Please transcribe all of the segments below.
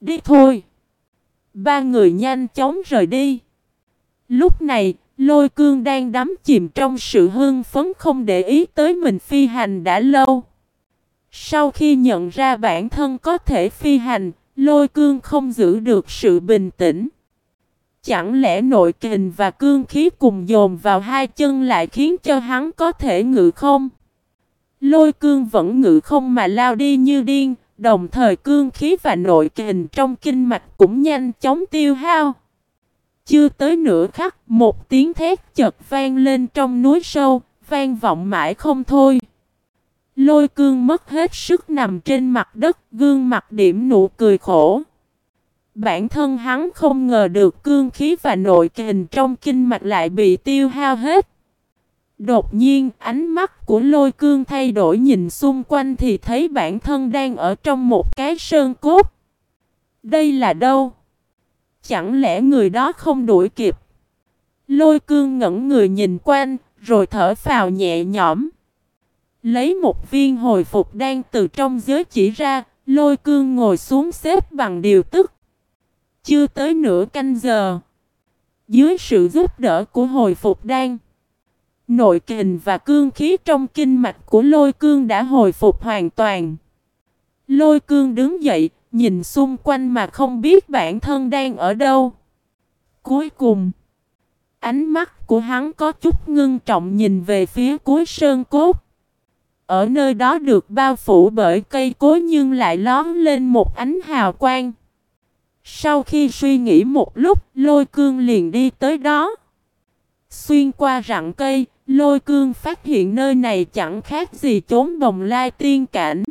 Đi thôi. Ba người nhanh chóng rời đi. Lúc này, lôi cương đang đắm chìm trong sự hưng phấn không để ý tới mình phi hành đã lâu. Sau khi nhận ra bản thân có thể phi hành, lôi cương không giữ được sự bình tĩnh. Chẳng lẽ nội kình và cương khí cùng dồn vào hai chân lại khiến cho hắn có thể ngự không? Lôi cương vẫn ngự không mà lao đi như điên, đồng thời cương khí và nội kình trong kinh mạch cũng nhanh chóng tiêu hao. Chưa tới nửa khắc, một tiếng thét chợt vang lên trong núi sâu, vang vọng mãi không thôi. Lôi cương mất hết sức nằm trên mặt đất, gương mặt điểm nụ cười khổ. Bản thân hắn không ngờ được cương khí và nội kình trong kinh mạch lại bị tiêu hao hết. Đột nhiên ánh mắt của lôi cương thay đổi nhìn xung quanh thì thấy bản thân đang ở trong một cái sơn cốt. Đây là đâu? Chẳng lẽ người đó không đuổi kịp? Lôi cương ngẩn người nhìn quanh, rồi thở phào nhẹ nhõm. Lấy một viên hồi phục đang từ trong giới chỉ ra, lôi cương ngồi xuống xếp bằng điều tức. Chưa tới nửa canh giờ. Dưới sự giúp đỡ của hồi phục đang Nội kình và cương khí trong kinh mạch của lôi cương đã hồi phục hoàn toàn. Lôi cương đứng dậy, nhìn xung quanh mà không biết bản thân đang ở đâu. Cuối cùng, ánh mắt của hắn có chút ngưng trọng nhìn về phía cuối sơn cốt. Ở nơi đó được bao phủ bởi cây cối nhưng lại lón lên một ánh hào quang. Sau khi suy nghĩ một lúc, lôi cương liền đi tới đó. Xuyên qua rặng cây, lôi cương phát hiện nơi này chẳng khác gì chốn bồng lai tiên cảnh.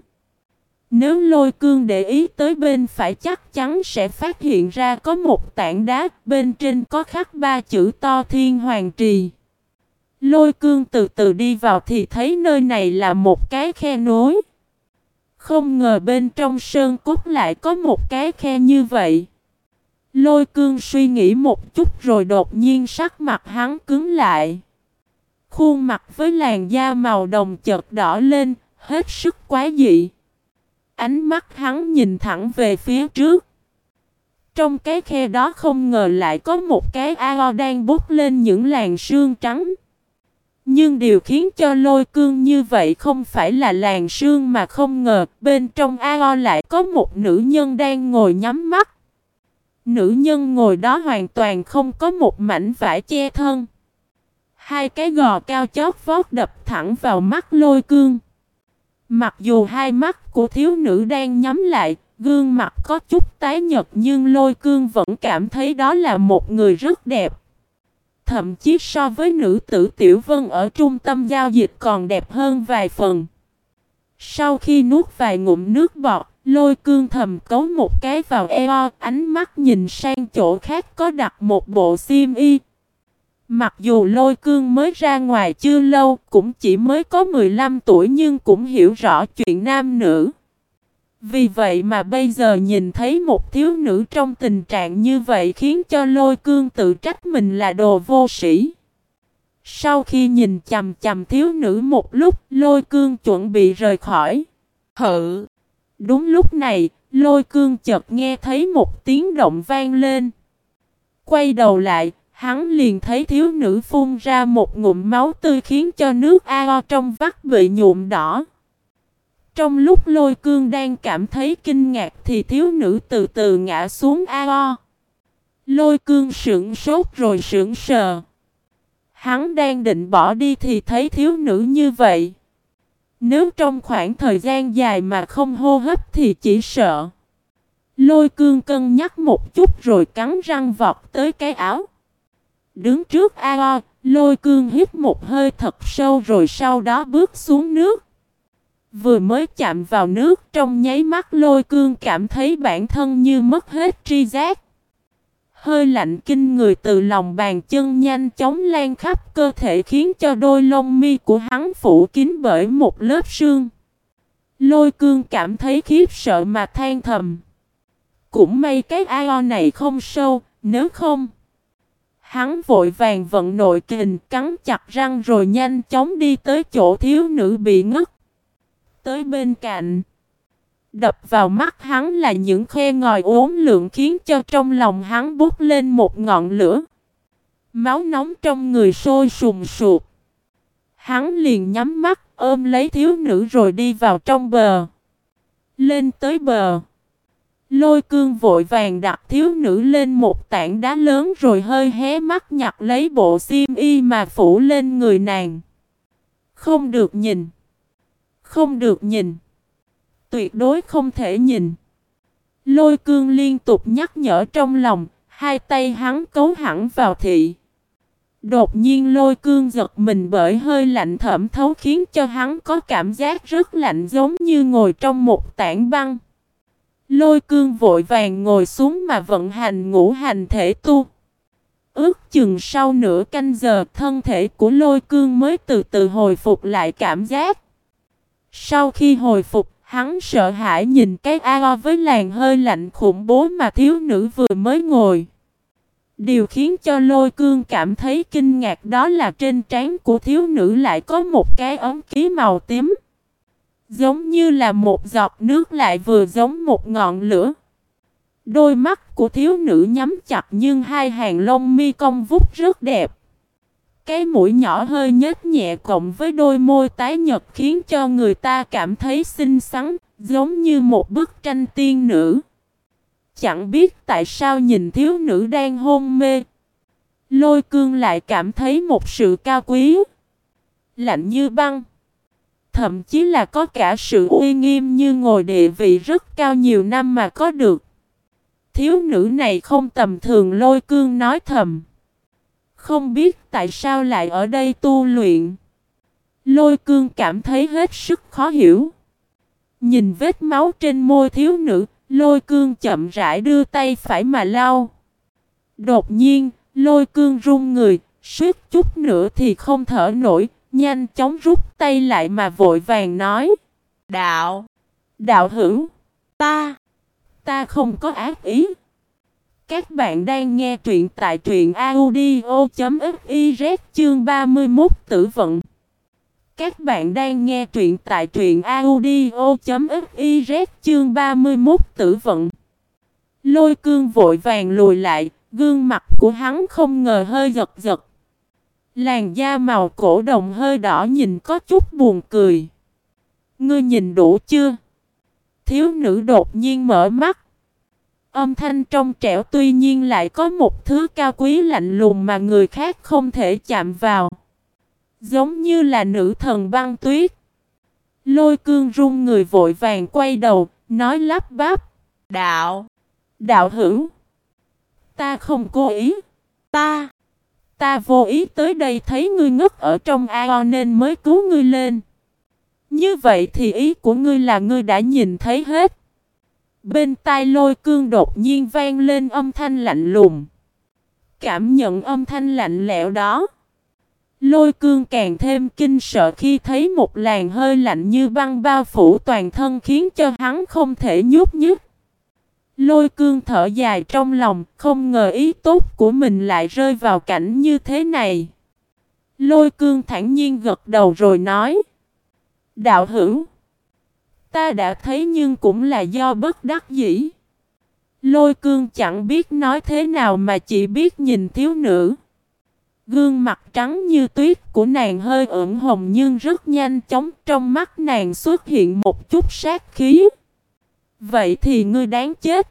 Nếu lôi cương để ý tới bên phải chắc chắn sẽ phát hiện ra có một tảng đá, bên trên có khắc ba chữ to thiên hoàng trì. Lôi cương từ từ đi vào thì thấy nơi này là một cái khe nối. Không ngờ bên trong sơn cốt lại có một cái khe như vậy. Lôi cương suy nghĩ một chút rồi đột nhiên sắc mặt hắn cứng lại. Khuôn mặt với làn da màu đồng chợt đỏ lên, hết sức quá dị. Ánh mắt hắn nhìn thẳng về phía trước. Trong cái khe đó không ngờ lại có một cái ao đang bút lên những làn sương trắng. Nhưng điều khiến cho lôi cương như vậy không phải là làn sương mà không ngờ bên trong ao lại có một nữ nhân đang ngồi nhắm mắt. Nữ nhân ngồi đó hoàn toàn không có một mảnh vải che thân. Hai cái gò cao chót vót đập thẳng vào mắt lôi cương. Mặc dù hai mắt của thiếu nữ đang nhắm lại, gương mặt có chút tái nhật nhưng lôi cương vẫn cảm thấy đó là một người rất đẹp. Thậm chí so với nữ tử Tiểu Vân ở trung tâm giao dịch còn đẹp hơn vài phần. Sau khi nuốt vài ngụm nước bọt, lôi cương thầm cấu một cái vào eo, ánh mắt nhìn sang chỗ khác có đặt một bộ xiêm y. Mặc dù lôi cương mới ra ngoài chưa lâu, cũng chỉ mới có 15 tuổi nhưng cũng hiểu rõ chuyện nam nữ. Vì vậy mà bây giờ nhìn thấy một thiếu nữ trong tình trạng như vậy khiến cho lôi cương tự trách mình là đồ vô sĩ. Sau khi nhìn chầm chầm thiếu nữ một lúc, lôi cương chuẩn bị rời khỏi. Hự! Đúng lúc này, lôi cương chợt nghe thấy một tiếng động vang lên. Quay đầu lại, hắn liền thấy thiếu nữ phun ra một ngụm máu tươi khiến cho nước ao trong vắt bị nhuộm đỏ. Trong lúc lôi cương đang cảm thấy kinh ngạc thì thiếu nữ từ từ ngã xuống ao. Lôi cương sững sốt rồi sững sờ. Hắn đang định bỏ đi thì thấy thiếu nữ như vậy. Nếu trong khoảng thời gian dài mà không hô hấp thì chỉ sợ. Lôi cương cân nhắc một chút rồi cắn răng vọt tới cái áo. Đứng trước ao, lôi cương hít một hơi thật sâu rồi sau đó bước xuống nước. Vừa mới chạm vào nước trong nháy mắt lôi cương cảm thấy bản thân như mất hết tri giác. Hơi lạnh kinh người từ lòng bàn chân nhanh chóng lan khắp cơ thể khiến cho đôi lông mi của hắn phủ kín bởi một lớp sương. Lôi cương cảm thấy khiếp sợ mà than thầm. Cũng may cái ao này không sâu, nếu không... Hắn vội vàng vận nội kình, cắn chặt răng rồi nhanh chóng đi tới chỗ thiếu nữ bị ngất. Tới bên cạnh. Đập vào mắt hắn là những khe ngòi uốn lượng khiến cho trong lòng hắn bút lên một ngọn lửa. Máu nóng trong người sôi sùng sụp. Hắn liền nhắm mắt, ôm lấy thiếu nữ rồi đi vào trong bờ. Lên tới bờ. Lôi cương vội vàng đặt thiếu nữ lên một tảng đá lớn rồi hơi hé mắt nhặt lấy bộ xiêm y mà phủ lên người nàng. Không được nhìn. Không được nhìn. Tuyệt đối không thể nhìn. Lôi cương liên tục nhắc nhở trong lòng, hai tay hắn cấu hẳn vào thị. Đột nhiên lôi cương giật mình bởi hơi lạnh thẩm thấu khiến cho hắn có cảm giác rất lạnh giống như ngồi trong một tảng băng. Lôi cương vội vàng ngồi xuống mà vận hành ngũ hành thể tu. Ước chừng sau nửa canh giờ thân thể của lôi cương mới từ từ hồi phục lại cảm giác. Sau khi hồi phục, hắn sợ hãi nhìn cái ao với làn hơi lạnh khủng bố mà thiếu nữ vừa mới ngồi. Điều khiến cho lôi cương cảm thấy kinh ngạc đó là trên trán của thiếu nữ lại có một cái ống ký màu tím. Giống như là một giọt nước lại vừa giống một ngọn lửa. Đôi mắt của thiếu nữ nhắm chặt nhưng hai hàng lông mi cong vút rất đẹp. Cái mũi nhỏ hơi nhếch nhẹ cộng với đôi môi tái nhật khiến cho người ta cảm thấy xinh xắn, giống như một bức tranh tiên nữ. Chẳng biết tại sao nhìn thiếu nữ đang hôn mê. Lôi cương lại cảm thấy một sự cao quý. Lạnh như băng. Thậm chí là có cả sự uy nghiêm như ngồi địa vị rất cao nhiều năm mà có được. Thiếu nữ này không tầm thường lôi cương nói thầm. Không biết tại sao lại ở đây tu luyện. Lôi cương cảm thấy hết sức khó hiểu. Nhìn vết máu trên môi thiếu nữ, lôi cương chậm rãi đưa tay phải mà lau. Đột nhiên, lôi cương run người, suýt chút nữa thì không thở nổi, nhanh chóng rút tay lại mà vội vàng nói. Đạo! Đạo hữu! Ta! Ta không có ác ý! Các bạn đang nghe truyện tại truyện audio.fiz chương 31 tử vận. Các bạn đang nghe truyện tại truyện audio.fiz chương 31 tử vận. Lôi cương vội vàng lùi lại, gương mặt của hắn không ngờ hơi giật giật. Làn da màu cổ đồng hơi đỏ nhìn có chút buồn cười. Ngươi nhìn đủ chưa? Thiếu nữ đột nhiên mở mắt. Âm thanh trong trẻo tuy nhiên lại có một thứ cao quý lạnh lùng mà người khác không thể chạm vào. Giống như là nữ thần băng tuyết. Lôi cương run người vội vàng quay đầu, nói lắp bắp. Đạo! Đạo hữu! Ta không cố ý! Ta! Ta vô ý tới đây thấy ngươi ngất ở trong ao nên mới cứu ngươi lên. Như vậy thì ý của ngươi là ngươi đã nhìn thấy hết. Bên tai lôi cương đột nhiên vang lên âm thanh lạnh lùng. Cảm nhận âm thanh lạnh lẽo đó. Lôi cương càng thêm kinh sợ khi thấy một làn hơi lạnh như băng bao phủ toàn thân khiến cho hắn không thể nhúc nhích. Lôi cương thở dài trong lòng, không ngờ ý tốt của mình lại rơi vào cảnh như thế này. Lôi cương thản nhiên gật đầu rồi nói. Đạo hữu, ta đã thấy nhưng cũng là do bất đắc dĩ. Lôi cương chẳng biết nói thế nào mà chỉ biết nhìn thiếu nữ. Gương mặt trắng như tuyết của nàng hơi ửng hồng nhưng rất nhanh chóng trong mắt nàng xuất hiện một chút sát khí. Vậy thì ngươi đáng chết.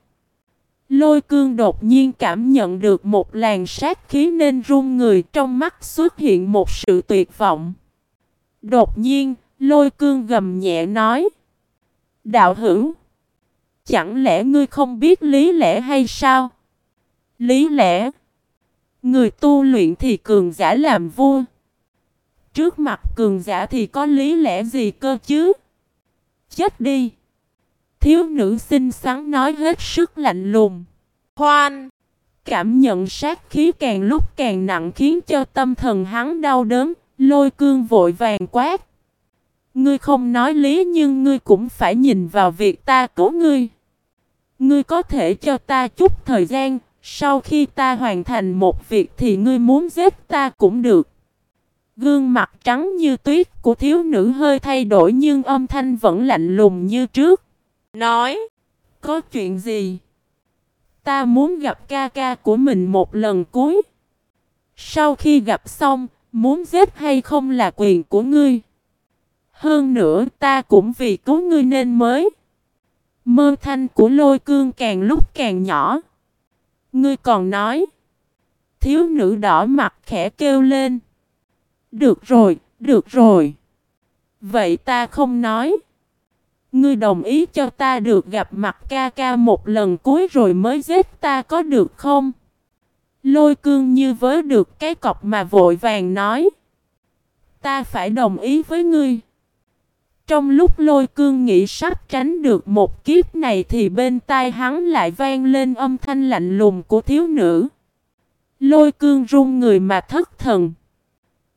Lôi cương đột nhiên cảm nhận được một làn sát khí nên run người trong mắt xuất hiện một sự tuyệt vọng. Đột nhiên, lôi cương gầm nhẹ nói. Đạo hữu, chẳng lẽ ngươi không biết lý lẽ hay sao? Lý lẽ, người tu luyện thì cường giả làm vua. Trước mặt cường giả thì có lý lẽ gì cơ chứ? Chết đi! Thiếu nữ xinh xắn nói hết sức lạnh lùng. Hoan! Cảm nhận sát khí càng lúc càng nặng khiến cho tâm thần hắn đau đớn, lôi cương vội vàng quát. Ngươi không nói lý nhưng ngươi cũng phải nhìn vào việc ta cứu ngươi. Ngươi có thể cho ta chút thời gian, sau khi ta hoàn thành một việc thì ngươi muốn giết ta cũng được. Gương mặt trắng như tuyết của thiếu nữ hơi thay đổi nhưng âm thanh vẫn lạnh lùng như trước nói, có chuyện gì? Ta muốn gặp ca ca của mình một lần cuối. Sau khi gặp xong, muốn giết hay không là quyền của ngươi. Hơn nữa ta cũng vì cứu ngươi nên mới. Mơ thanh của lôi cương càng lúc càng nhỏ. Ngươi còn nói. Thiếu nữ đỏ mặt khẽ kêu lên. Được rồi, được rồi. Vậy ta không nói. Ngươi đồng ý cho ta được gặp mặt ca ca một lần cuối rồi mới giết ta có được không? Lôi cương như vớ được cái cọc mà vội vàng nói. Ta phải đồng ý với ngươi. Trong lúc lôi cương nghĩ sắp tránh được một kiếp này thì bên tai hắn lại vang lên âm thanh lạnh lùng của thiếu nữ. Lôi cương run người mà thất thần.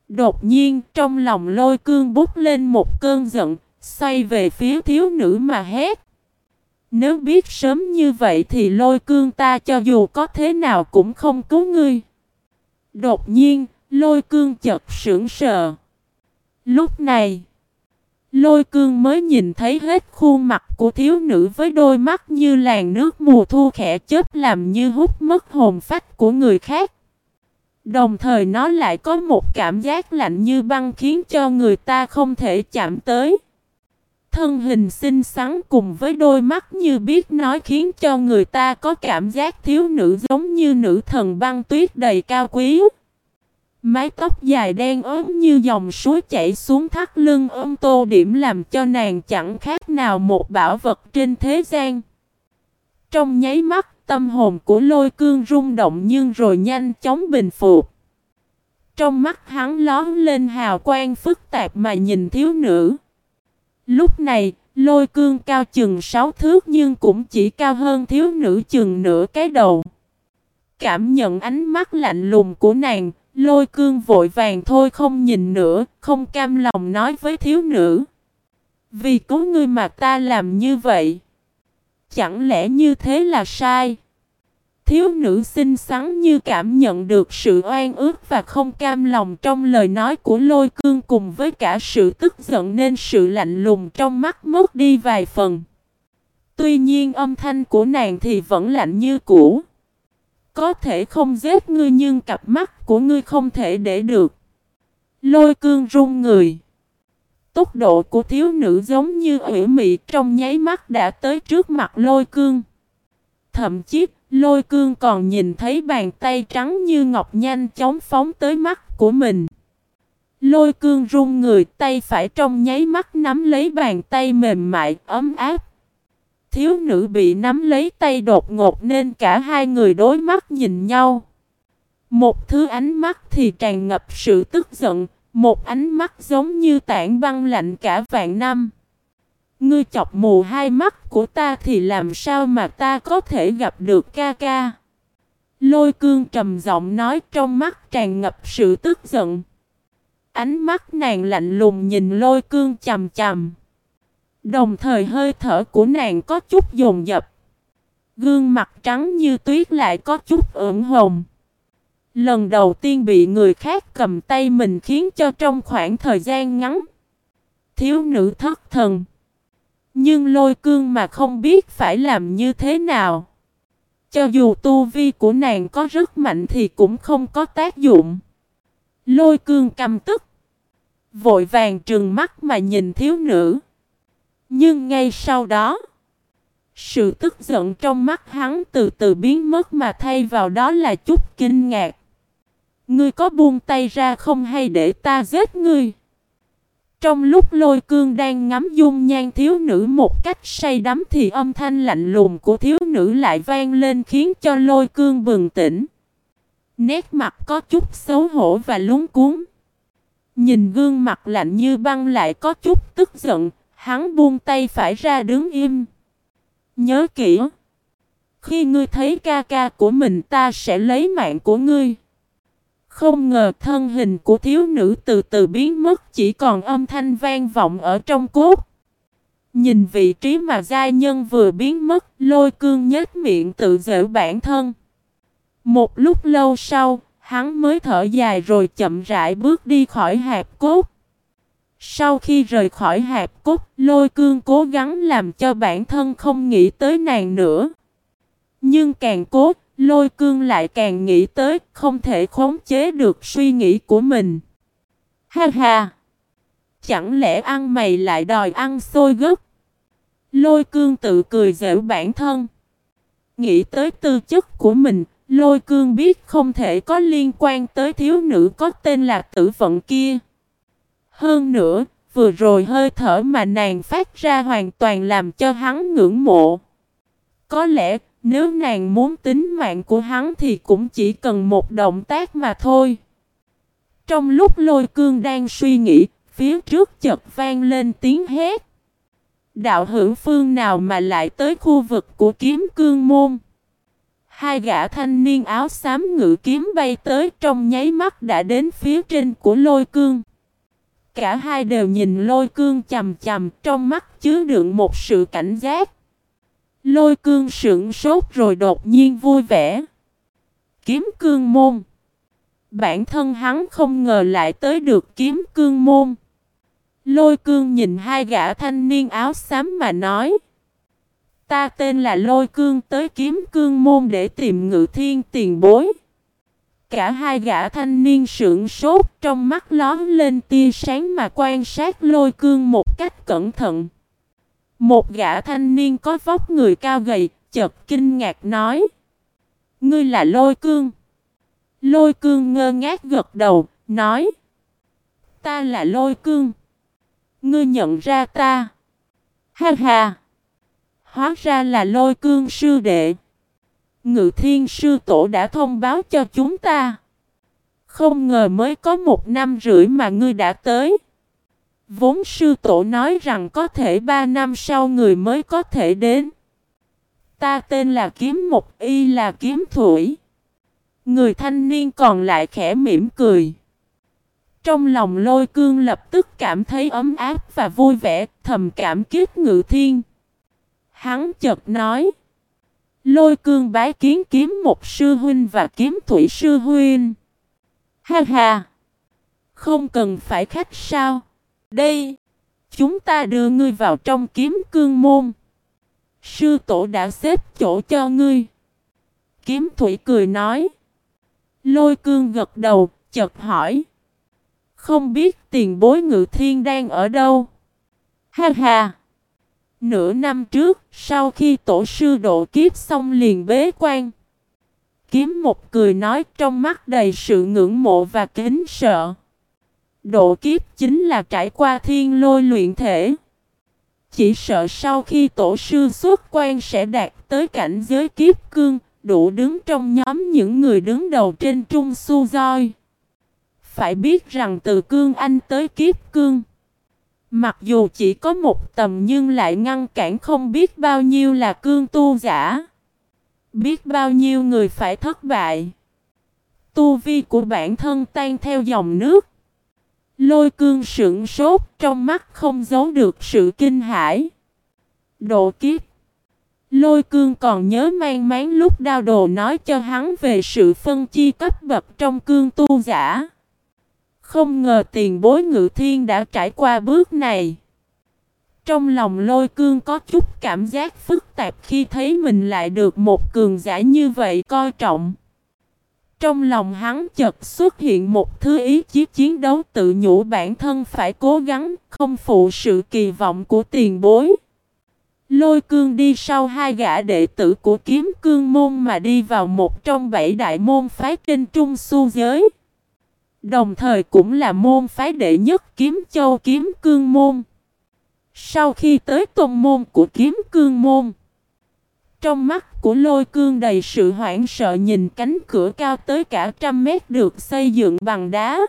Đột nhiên trong lòng lôi cương bút lên một cơn giận, xoay về phía thiếu nữ mà hét. Nếu biết sớm như vậy thì lôi cương ta cho dù có thế nào cũng không cứu ngươi. Đột nhiên, lôi cương chật sững sờ. Lúc này, lôi cương mới nhìn thấy hết khuôn mặt của thiếu nữ với đôi mắt như làn nước mùa thu khẽ chớp làm như hút mất hồn phách của người khác. Đồng thời nó lại có một cảm giác lạnh như băng khiến cho người ta không thể chạm tới. Thân hình xinh xắn cùng với đôi mắt như biết nói khiến cho người ta có cảm giác thiếu nữ giống như nữ thần băng tuyết đầy cao quý. Mái tóc dài đen ốm như dòng suối chảy xuống thắt lưng ôm tô điểm làm cho nàng chẳng khác nào một bảo vật trên thế gian. Trong nháy mắt, tâm hồn của lôi cương rung động nhưng rồi nhanh chóng bình phục. Trong mắt hắn lón lên hào quang phức tạp mà nhìn thiếu nữ. Lúc này, lôi cương cao chừng sáu thước nhưng cũng chỉ cao hơn thiếu nữ chừng nửa cái đầu. Cảm nhận ánh mắt lạnh lùng của nàng, lôi cương vội vàng thôi không nhìn nữa, không cam lòng nói với thiếu nữ. Vì cứu ngươi mà ta làm như vậy. Chẳng lẽ như thế là sai? Thiếu nữ xinh xắn như cảm nhận được sự oan ước và không cam lòng trong lời nói của lôi cương cùng với cả sự tức giận nên sự lạnh lùng trong mắt mất đi vài phần. Tuy nhiên âm thanh của nàng thì vẫn lạnh như cũ. Có thể không giết ngươi nhưng cặp mắt của ngươi không thể để được. Lôi cương run người. Tốc độ của thiếu nữ giống như ủy mị trong nháy mắt đã tới trước mặt lôi cương. Thậm chí Lôi cương còn nhìn thấy bàn tay trắng như ngọc nhanh chóng phóng tới mắt của mình. Lôi cương run người tay phải trong nháy mắt nắm lấy bàn tay mềm mại, ấm áp. Thiếu nữ bị nắm lấy tay đột ngột nên cả hai người đối mắt nhìn nhau. Một thứ ánh mắt thì tràn ngập sự tức giận, một ánh mắt giống như tảng băng lạnh cả vạn năm. Ngươi chọc mù hai mắt của ta thì làm sao mà ta có thể gặp được ca ca? Lôi cương trầm giọng nói trong mắt tràn ngập sự tức giận. Ánh mắt nàng lạnh lùng nhìn lôi cương chầm chầm. Đồng thời hơi thở của nàng có chút dồn dập. Gương mặt trắng như tuyết lại có chút ửng hồng. Lần đầu tiên bị người khác cầm tay mình khiến cho trong khoảng thời gian ngắn. Thiếu nữ thất thần. Nhưng lôi cương mà không biết phải làm như thế nào. Cho dù tu vi của nàng có rất mạnh thì cũng không có tác dụng. Lôi cương căm tức. Vội vàng trừng mắt mà nhìn thiếu nữ. Nhưng ngay sau đó. Sự tức giận trong mắt hắn từ từ biến mất mà thay vào đó là chút kinh ngạc. Ngươi có buông tay ra không hay để ta giết ngươi? Trong lúc lôi cương đang ngắm dung nhan thiếu nữ một cách say đắm thì âm thanh lạnh lùng của thiếu nữ lại vang lên khiến cho lôi cương bừng tỉnh. Nét mặt có chút xấu hổ và lúng cuốn. Nhìn gương mặt lạnh như băng lại có chút tức giận, hắn buông tay phải ra đứng im. Nhớ kỹ, khi ngươi thấy ca ca của mình ta sẽ lấy mạng của ngươi. Không ngờ thân hình của thiếu nữ từ từ biến mất chỉ còn âm thanh vang vọng ở trong cốt. Nhìn vị trí mà giai nhân vừa biến mất, lôi cương nhếch miệng tự dễu bản thân. Một lúc lâu sau, hắn mới thở dài rồi chậm rãi bước đi khỏi hạt cốt. Sau khi rời khỏi hạp cốt, lôi cương cố gắng làm cho bản thân không nghĩ tới nàng nữa. Nhưng càng cố, lôi cương lại càng nghĩ tới, không thể khống chế được suy nghĩ của mình. Ha ha! Chẳng lẽ ăn mày lại đòi ăn xôi gấc? Lôi cương tự cười dễu bản thân. Nghĩ tới tư chất của mình, lôi cương biết không thể có liên quan tới thiếu nữ có tên là tử vận kia. Hơn nữa, vừa rồi hơi thở mà nàng phát ra hoàn toàn làm cho hắn ngưỡng mộ. Có lẽ, nếu nàng muốn tính mạng của hắn thì cũng chỉ cần một động tác mà thôi. Trong lúc lôi cương đang suy nghĩ, phía trước chợt vang lên tiếng hét. Đạo hữu phương nào mà lại tới khu vực của kiếm cương môn. Hai gã thanh niên áo xám ngự kiếm bay tới trong nháy mắt đã đến phía trên của lôi cương. Cả hai đều nhìn lôi cương chầm chầm trong mắt chứa đựng một sự cảnh giác. Lôi cương sững sốt rồi đột nhiên vui vẻ. Kiếm cương môn. Bản thân hắn không ngờ lại tới được kiếm cương môn. Lôi cương nhìn hai gã thanh niên áo xám mà nói. Ta tên là Lôi cương tới kiếm cương môn để tìm ngự thiên tiền bối. Cả hai gã thanh niên sững sốt, trong mắt lón lên tia sáng mà quan sát lôi cương một cách cẩn thận. Một gã thanh niên có vóc người cao gầy, chợt kinh ngạc nói. Ngươi là lôi cương. Lôi cương ngơ ngác gật đầu, nói. Ta là lôi cương. Ngươi nhận ra ta. Ha ha. Hóa ra là lôi cương sư đệ. Ngự thiên sư tổ đã thông báo cho chúng ta. Không ngờ mới có một năm rưỡi mà ngươi đã tới. Vốn sư tổ nói rằng có thể ba năm sau người mới có thể đến. Ta tên là Kiếm mục Y là Kiếm Thủy. Người thanh niên còn lại khẽ mỉm cười. Trong lòng lôi cương lập tức cảm thấy ấm áp và vui vẻ, thầm cảm kích ngự thiên. Hắn chợt nói. Lôi cương bái kiến kiếm một sư huynh và kiếm thủy sư huynh. Ha ha! Không cần phải khách sao? Đây! Chúng ta đưa ngươi vào trong kiếm cương môn. Sư tổ đã xếp chỗ cho ngươi. Kiếm thủy cười nói. Lôi cương gật đầu, chợt hỏi. Không biết tiền bối ngự thiên đang ở đâu? Ha ha! Nửa năm trước, sau khi tổ sư độ kiếp xong liền bế quan. Kiếm một cười nói trong mắt đầy sự ngưỡng mộ và kính sợ. Độ kiếp chính là trải qua thiên lôi luyện thể. Chỉ sợ sau khi tổ sư xuất quan sẽ đạt tới cảnh giới kiếp cương, đủ đứng trong nhóm những người đứng đầu trên trung su roi. Phải biết rằng từ cương anh tới kiếp cương. Mặc dù chỉ có một tầm nhưng lại ngăn cản không biết bao nhiêu là cương tu giả. Biết bao nhiêu người phải thất bại. Tu vi của bản thân tan theo dòng nước. Lôi cương sững sốt, trong mắt không giấu được sự kinh hãi. Độ kiếp. Lôi cương còn nhớ mang máng lúc đao đồ nói cho hắn về sự phân chi cấp bậc trong cương tu giả. Không ngờ tiền bối ngự thiên đã trải qua bước này. Trong lòng lôi cương có chút cảm giác phức tạp khi thấy mình lại được một cường giả như vậy coi trọng. Trong lòng hắn chợt xuất hiện một thứ ý chí chiến đấu tự nhủ bản thân phải cố gắng, không phụ sự kỳ vọng của tiền bối. Lôi cương đi sau hai gã đệ tử của kiếm cương môn mà đi vào một trong bảy đại môn phái trên trung su giới. Đồng thời cũng là môn phái đệ nhất kiếm châu kiếm cương môn. Sau khi tới tôn môn của kiếm cương môn. Trong mắt của lôi cương đầy sự hoảng sợ nhìn cánh cửa cao tới cả trăm mét được xây dựng bằng đá.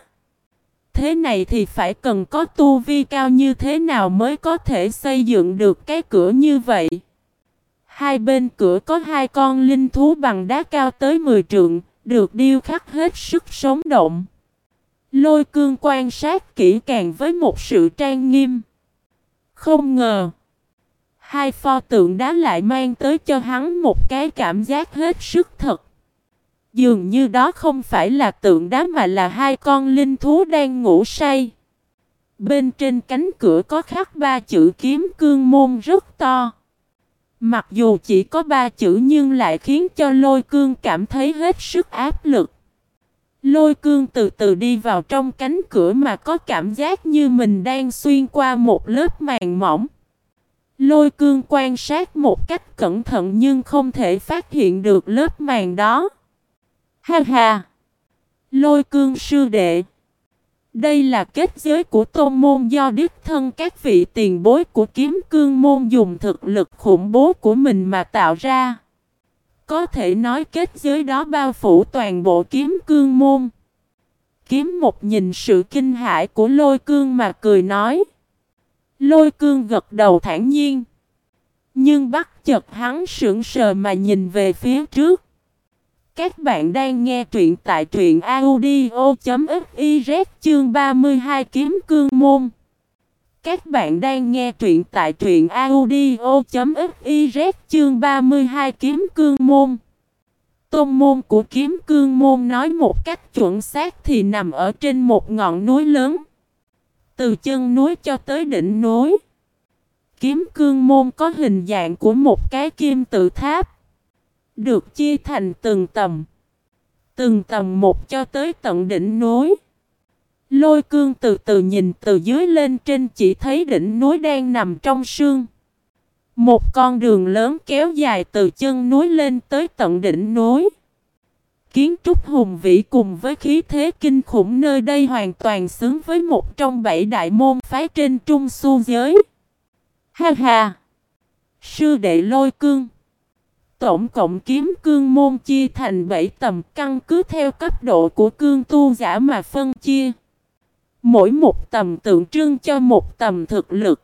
Thế này thì phải cần có tu vi cao như thế nào mới có thể xây dựng được cái cửa như vậy. Hai bên cửa có hai con linh thú bằng đá cao tới 10 trượng, được điêu khắc hết sức sống động. Lôi cương quan sát kỹ càng với một sự trang nghiêm. Không ngờ. Hai pho tượng đá lại mang tới cho hắn một cái cảm giác hết sức thật. Dường như đó không phải là tượng đá mà là hai con linh thú đang ngủ say. Bên trên cánh cửa có khắc ba chữ kiếm cương môn rất to. Mặc dù chỉ có ba chữ nhưng lại khiến cho lôi cương cảm thấy hết sức áp lực. Lôi cương từ từ đi vào trong cánh cửa mà có cảm giác như mình đang xuyên qua một lớp màng mỏng. Lôi cương quan sát một cách cẩn thận nhưng không thể phát hiện được lớp màng đó. Ha ha! Lôi cương sư đệ. Đây là kết giới của tôn môn do đích thân các vị tiền bối của kiếm cương môn dùng thực lực khủng bố của mình mà tạo ra. Có thể nói kết giới đó bao phủ toàn bộ kiếm cương môn. Kiếm một nhìn sự kinh hãi của lôi cương mà cười nói. Lôi cương gật đầu thản nhiên. Nhưng bắt chợt hắn sững sờ mà nhìn về phía trước. Các bạn đang nghe truyện tại truyện audio.fiz chương 32 kiếm cương môn. Các bạn đang nghe truyện tại truyện audio.fiz chương 32 kiếm cương môn. Tôn môn của kiếm cương môn nói một cách chuẩn xác thì nằm ở trên một ngọn núi lớn. Từ chân núi cho tới đỉnh núi. Kiếm cương môn có hình dạng của một cái kim tự tháp. Được chia thành từng tầm. Từng tầm một cho tới tận đỉnh núi. Lôi cương từ từ nhìn từ dưới lên trên chỉ thấy đỉnh núi đang nằm trong sương. Một con đường lớn kéo dài từ chân núi lên tới tận đỉnh núi. Kiến trúc hùng vĩ cùng với khí thế kinh khủng nơi đây hoàn toàn xứng với một trong bảy đại môn phái trên trung su giới. Ha ha! Sư đệ lôi cương. Tổng cộng kiếm cương môn chia thành 7 tầm căn cứ theo cấp độ của cương tu giả mà phân chia. Mỗi một tầm tượng trưng cho một tầm thực lực.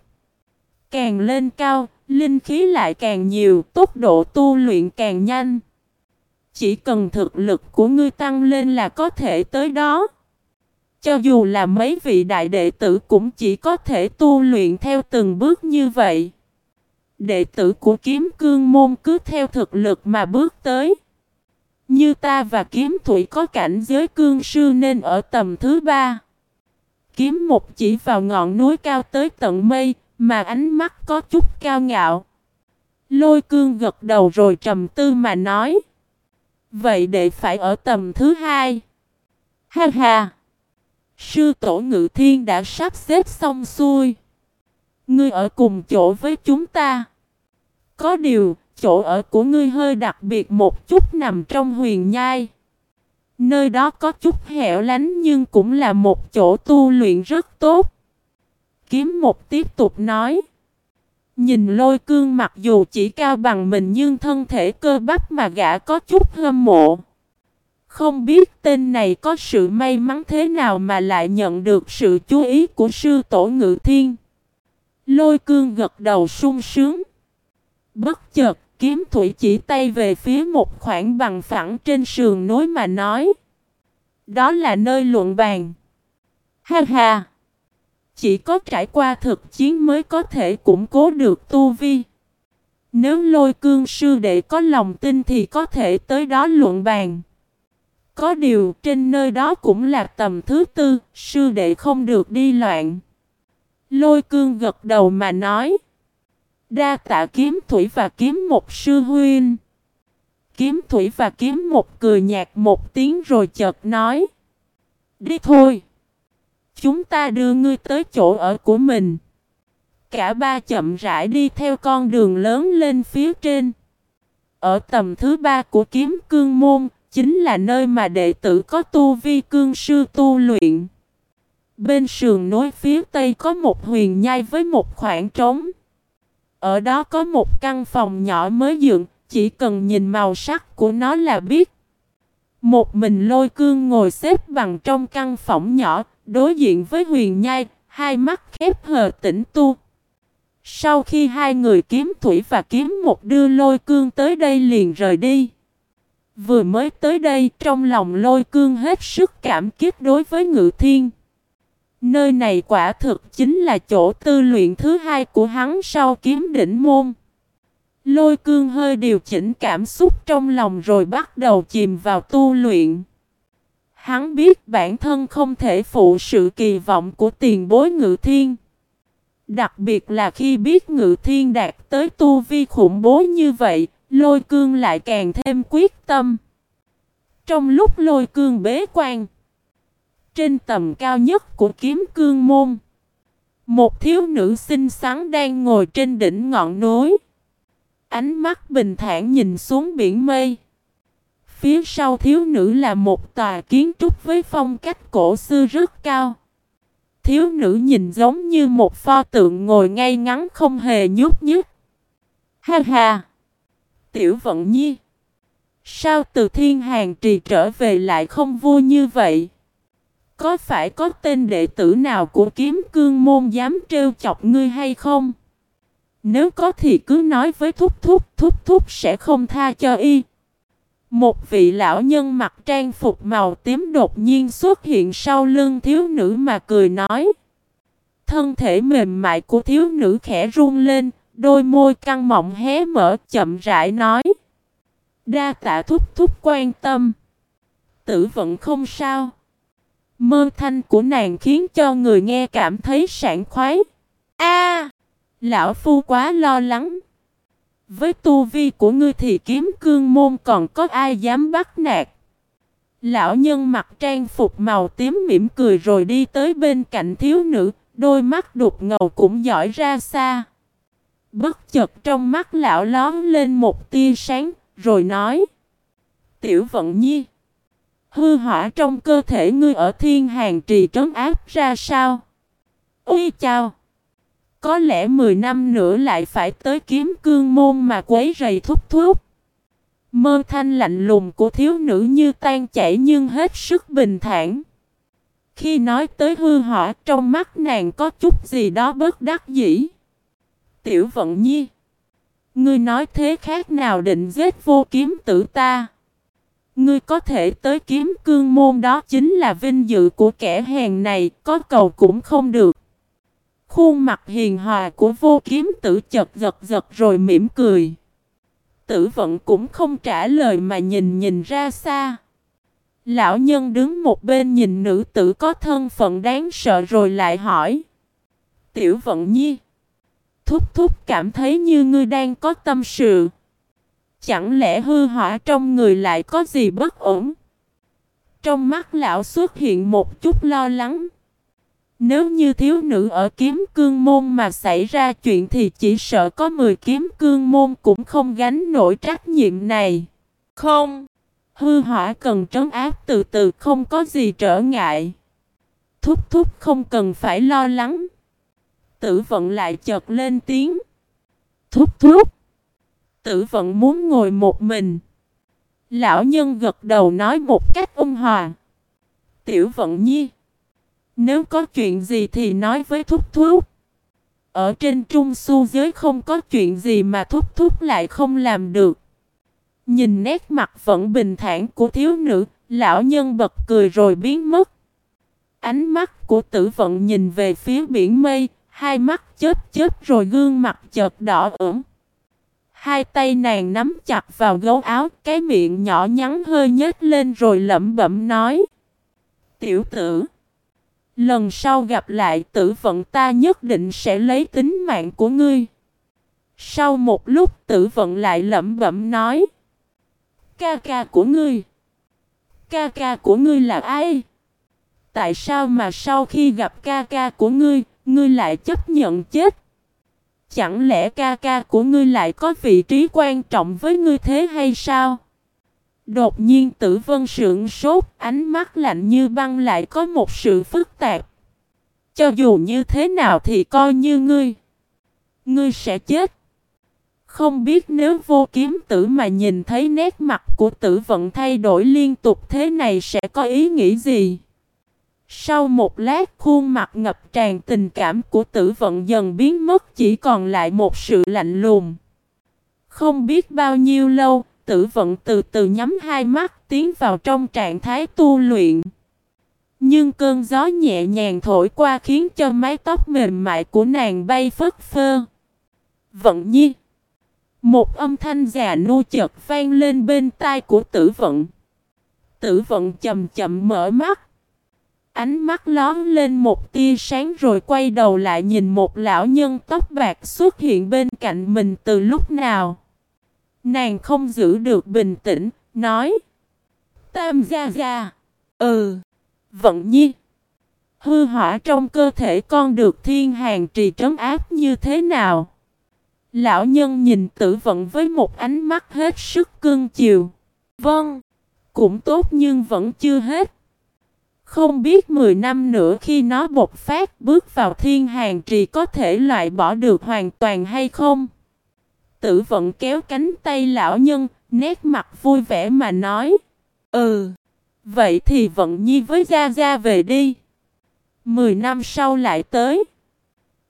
Càng lên cao, linh khí lại càng nhiều, tốc độ tu luyện càng nhanh. Chỉ cần thực lực của ngươi tăng lên là có thể tới đó. Cho dù là mấy vị đại đệ tử cũng chỉ có thể tu luyện theo từng bước như vậy. Đệ tử của kiếm cương môn cứ theo thực lực mà bước tới. Như ta và kiếm thủy có cảnh giới cương sư nên ở tầm thứ ba. Kiếm một chỉ vào ngọn núi cao tới tận mây, mà ánh mắt có chút cao ngạo. Lôi cương gật đầu rồi trầm tư mà nói. Vậy đệ phải ở tầm thứ hai. Ha ha! Sư tổ ngự thiên đã sắp xếp xong xuôi. Ngươi ở cùng chỗ với chúng ta. Có điều, chỗ ở của ngươi hơi đặc biệt một chút nằm trong huyền nhai. Nơi đó có chút hẻo lánh nhưng cũng là một chỗ tu luyện rất tốt. Kiếm một tiếp tục nói. Nhìn lôi cương mặc dù chỉ cao bằng mình nhưng thân thể cơ bắp mà gã có chút hâm mộ. Không biết tên này có sự may mắn thế nào mà lại nhận được sự chú ý của sư tổ ngự thiên. Lôi cương gật đầu sung sướng. Bất chợt, kiếm thủy chỉ tay về phía một khoảng bằng phẳng trên sườn núi mà nói. Đó là nơi luận bàn. Ha ha! Chỉ có trải qua thực chiến mới có thể củng cố được tu vi. Nếu lôi cương sư đệ có lòng tin thì có thể tới đó luận bàn. Có điều trên nơi đó cũng là tầm thứ tư, sư đệ không được đi loạn. Lôi cương gật đầu mà nói. Đa tạ kiếm thủy và kiếm một sư huynh. Kiếm thủy và kiếm một cười nhạt một tiếng rồi chợt nói. Đi thôi. Chúng ta đưa ngươi tới chỗ ở của mình. Cả ba chậm rãi đi theo con đường lớn lên phía trên. Ở tầm thứ ba của kiếm cương môn, chính là nơi mà đệ tử có tu vi cương sư tu luyện. Bên sườn nối phía tây có một huyền nhai với một khoảng trống. Ở đó có một căn phòng nhỏ mới dựng, chỉ cần nhìn màu sắc của nó là biết. Một mình lôi cương ngồi xếp bằng trong căn phòng nhỏ, đối diện với huyền nhai, hai mắt khép hờ tĩnh tu. Sau khi hai người kiếm thủy và kiếm một đưa lôi cương tới đây liền rời đi. Vừa mới tới đây trong lòng lôi cương hết sức cảm kích đối với ngự thiên. Nơi này quả thực chính là chỗ tư luyện thứ hai của hắn sau kiếm đỉnh môn. Lôi cương hơi điều chỉnh cảm xúc trong lòng rồi bắt đầu chìm vào tu luyện. Hắn biết bản thân không thể phụ sự kỳ vọng của tiền bối ngự thiên. Đặc biệt là khi biết ngự thiên đạt tới tu vi khủng bố như vậy, lôi cương lại càng thêm quyết tâm. Trong lúc lôi cương bế quan, trên tầm cao nhất của kiếm cương môn, một thiếu nữ xinh xắn đang ngồi trên đỉnh ngọn núi. Ánh mắt bình thản nhìn xuống biển mây. Phía sau thiếu nữ là một tòa kiến trúc với phong cách cổ xưa rất cao. Thiếu nữ nhìn giống như một pho tượng ngồi ngay ngắn không hề nhúc nhích. Ha ha! Tiểu vận nhi! Sao từ thiên hàng trì trở về lại không vui như vậy? Có phải có tên đệ tử nào của kiếm cương môn dám trêu chọc ngươi hay không? Nếu có thì cứ nói với thúc thúc, thúc thúc sẽ không tha cho y. Một vị lão nhân mặc trang phục màu tím đột nhiên xuất hiện sau lưng thiếu nữ mà cười nói. Thân thể mềm mại của thiếu nữ khẽ run lên, đôi môi căng mọng hé mở chậm rãi nói. Đa tạ thúc thúc quan tâm. Tử vận không sao. Mơ thanh của nàng khiến cho người nghe cảm thấy sảng khoái. A, Lão Phu quá lo lắng. Với tu vi của ngươi thì kiếm cương môn còn có ai dám bắt nạt. Lão nhân mặc trang phục màu tím mỉm cười rồi đi tới bên cạnh thiếu nữ, đôi mắt đục ngầu cũng giỏi ra xa. Bất chợt trong mắt lão lón lên một tia sáng, rồi nói Tiểu vận nhi Hư hỏa trong cơ thể ngươi ở thiên hàng trì trấn áp ra sao? Ui chào! Có lẽ 10 năm nữa lại phải tới kiếm cương môn mà quấy rầy thúc thúc. Mơ thanh lạnh lùng của thiếu nữ như tan chảy nhưng hết sức bình thản. Khi nói tới hư hỏa trong mắt nàng có chút gì đó bất đắc dĩ. Tiểu vận nhi. Ngươi nói thế khác nào định giết vô kiếm tử ta. Ngươi có thể tới kiếm cương môn đó chính là vinh dự của kẻ hèn này, có cầu cũng không được. Khuôn mặt hiền hòa của vô kiếm tử chật giật giật rồi mỉm cười. Tử vận cũng không trả lời mà nhìn nhìn ra xa. Lão nhân đứng một bên nhìn nữ tử có thân phận đáng sợ rồi lại hỏi. Tiểu vận nhi. Thúc thúc cảm thấy như ngươi đang có tâm sự. Chẳng lẽ hư hỏa trong người lại có gì bất ổn? Trong mắt lão xuất hiện một chút lo lắng. Nếu như thiếu nữ ở kiếm cương môn mà xảy ra chuyện thì chỉ sợ có 10 kiếm cương môn cũng không gánh nổi trách nhiệm này. Không, hư hỏa cần trấn áp từ từ không có gì trở ngại. Thúc thúc không cần phải lo lắng. Tử vận lại chợt lên tiếng. Thúc thúc. Tử vận muốn ngồi một mình. Lão nhân gật đầu nói một cách ôn hòa. Tiểu vận nhi. Nếu có chuyện gì thì nói với thúc thúc. Ở trên trung su giới không có chuyện gì mà thúc thúc lại không làm được. Nhìn nét mặt vẫn bình thản của thiếu nữ, lão nhân bật cười rồi biến mất. Ánh mắt của tử vận nhìn về phía biển mây, hai mắt chớp chớp rồi gương mặt chợt đỏ ửng. Hai tay nàng nắm chặt vào gấu áo, cái miệng nhỏ nhắn hơi nhếch lên rồi lẩm bẩm nói. Tiểu tử! Lần sau gặp lại tử vận ta nhất định sẽ lấy tính mạng của ngươi. Sau một lúc tử vận lại lẩm bẩm nói. Ca ca của ngươi. Ca ca của ngươi là ai? Tại sao mà sau khi gặp ca ca của ngươi, ngươi lại chấp nhận chết? Chẳng lẽ ca ca của ngươi lại có vị trí quan trọng với ngươi thế hay sao? Đột nhiên tử vân sượng sốt, ánh mắt lạnh như băng lại có một sự phức tạp. Cho dù như thế nào thì coi như ngươi. Ngươi sẽ chết. Không biết nếu vô kiếm tử mà nhìn thấy nét mặt của tử vận thay đổi liên tục thế này sẽ có ý nghĩ gì? Sau một lát khuôn mặt ngập tràn tình cảm của tử vận dần biến mất chỉ còn lại một sự lạnh lùng. Không biết bao nhiêu lâu, tử vận từ từ nhắm hai mắt tiến vào trong trạng thái tu luyện. Nhưng cơn gió nhẹ nhàng thổi qua khiến cho mái tóc mềm mại của nàng bay phất phơ. Vận nhi. Một âm thanh già nô chợt vang lên bên tai của tử vận. Tử vận chậm chậm mở mắt. Ánh mắt lón lên một tia sáng rồi quay đầu lại nhìn một lão nhân tóc bạc xuất hiện bên cạnh mình từ lúc nào. Nàng không giữ được bình tĩnh, nói. Tam gia gia. Ừ. Vận nhi. Hư hỏa trong cơ thể con được thiên hàng trì trấn áp như thế nào? Lão nhân nhìn tử vận với một ánh mắt hết sức cưng chiều. Vâng. Cũng tốt nhưng vẫn chưa hết. Không biết 10 năm nữa khi nó bộc phát bước vào thiên hàng trì có thể loại bỏ được hoàn toàn hay không? Tử vận kéo cánh tay lão nhân, nét mặt vui vẻ mà nói. Ừ, vậy thì vận nhi với Gia Gia về đi. Mười năm sau lại tới.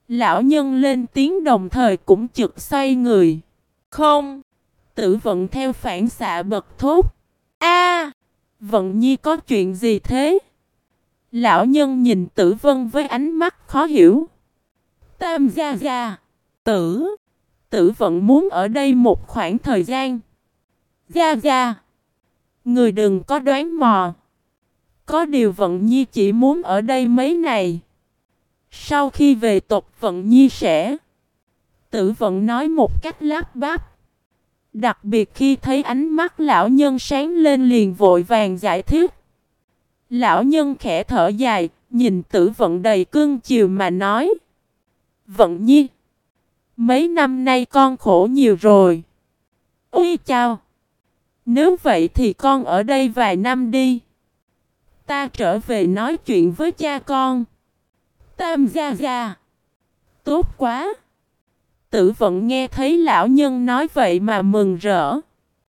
Lão nhân lên tiếng đồng thời cũng chực xoay người. Không, tử vận theo phản xạ bật thốt. A, vận nhi có chuyện gì thế? Lão nhân nhìn tử vân với ánh mắt khó hiểu. Tam gia gia, tử, tử vận muốn ở đây một khoảng thời gian. Gia gia, người đừng có đoán mò. Có điều vận nhi chỉ muốn ở đây mấy ngày. Sau khi về tộc vận nhi sẽ. Tử vận nói một cách lắp bắp. Đặc biệt khi thấy ánh mắt lão nhân sáng lên liền vội vàng giải thích. Lão nhân khẽ thở dài, nhìn tử vận đầy cương chiều mà nói. Vận nhi. Mấy năm nay con khổ nhiều rồi. Ui chào. Nếu vậy thì con ở đây vài năm đi. Ta trở về nói chuyện với cha con. Tam gia gia. Tốt quá. Tử vận nghe thấy lão nhân nói vậy mà mừng rỡ.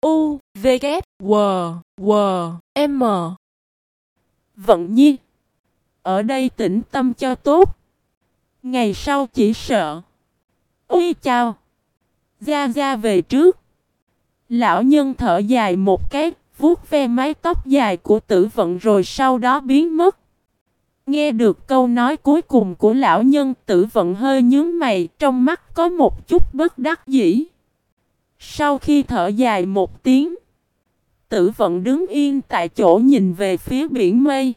U, V, K, W, W, M. Vận nhi. Ở đây tĩnh tâm cho tốt. Ngày sau chỉ sợ. Ui chào. Gia Gia về trước. Lão nhân thở dài một cái, vuốt ve mái tóc dài của tử vận rồi sau đó biến mất. Nghe được câu nói cuối cùng của lão nhân tử vận hơi nhướng mày, trong mắt có một chút bất đắc dĩ. Sau khi thở dài một tiếng, tử vận đứng yên tại chỗ nhìn về phía biển mây.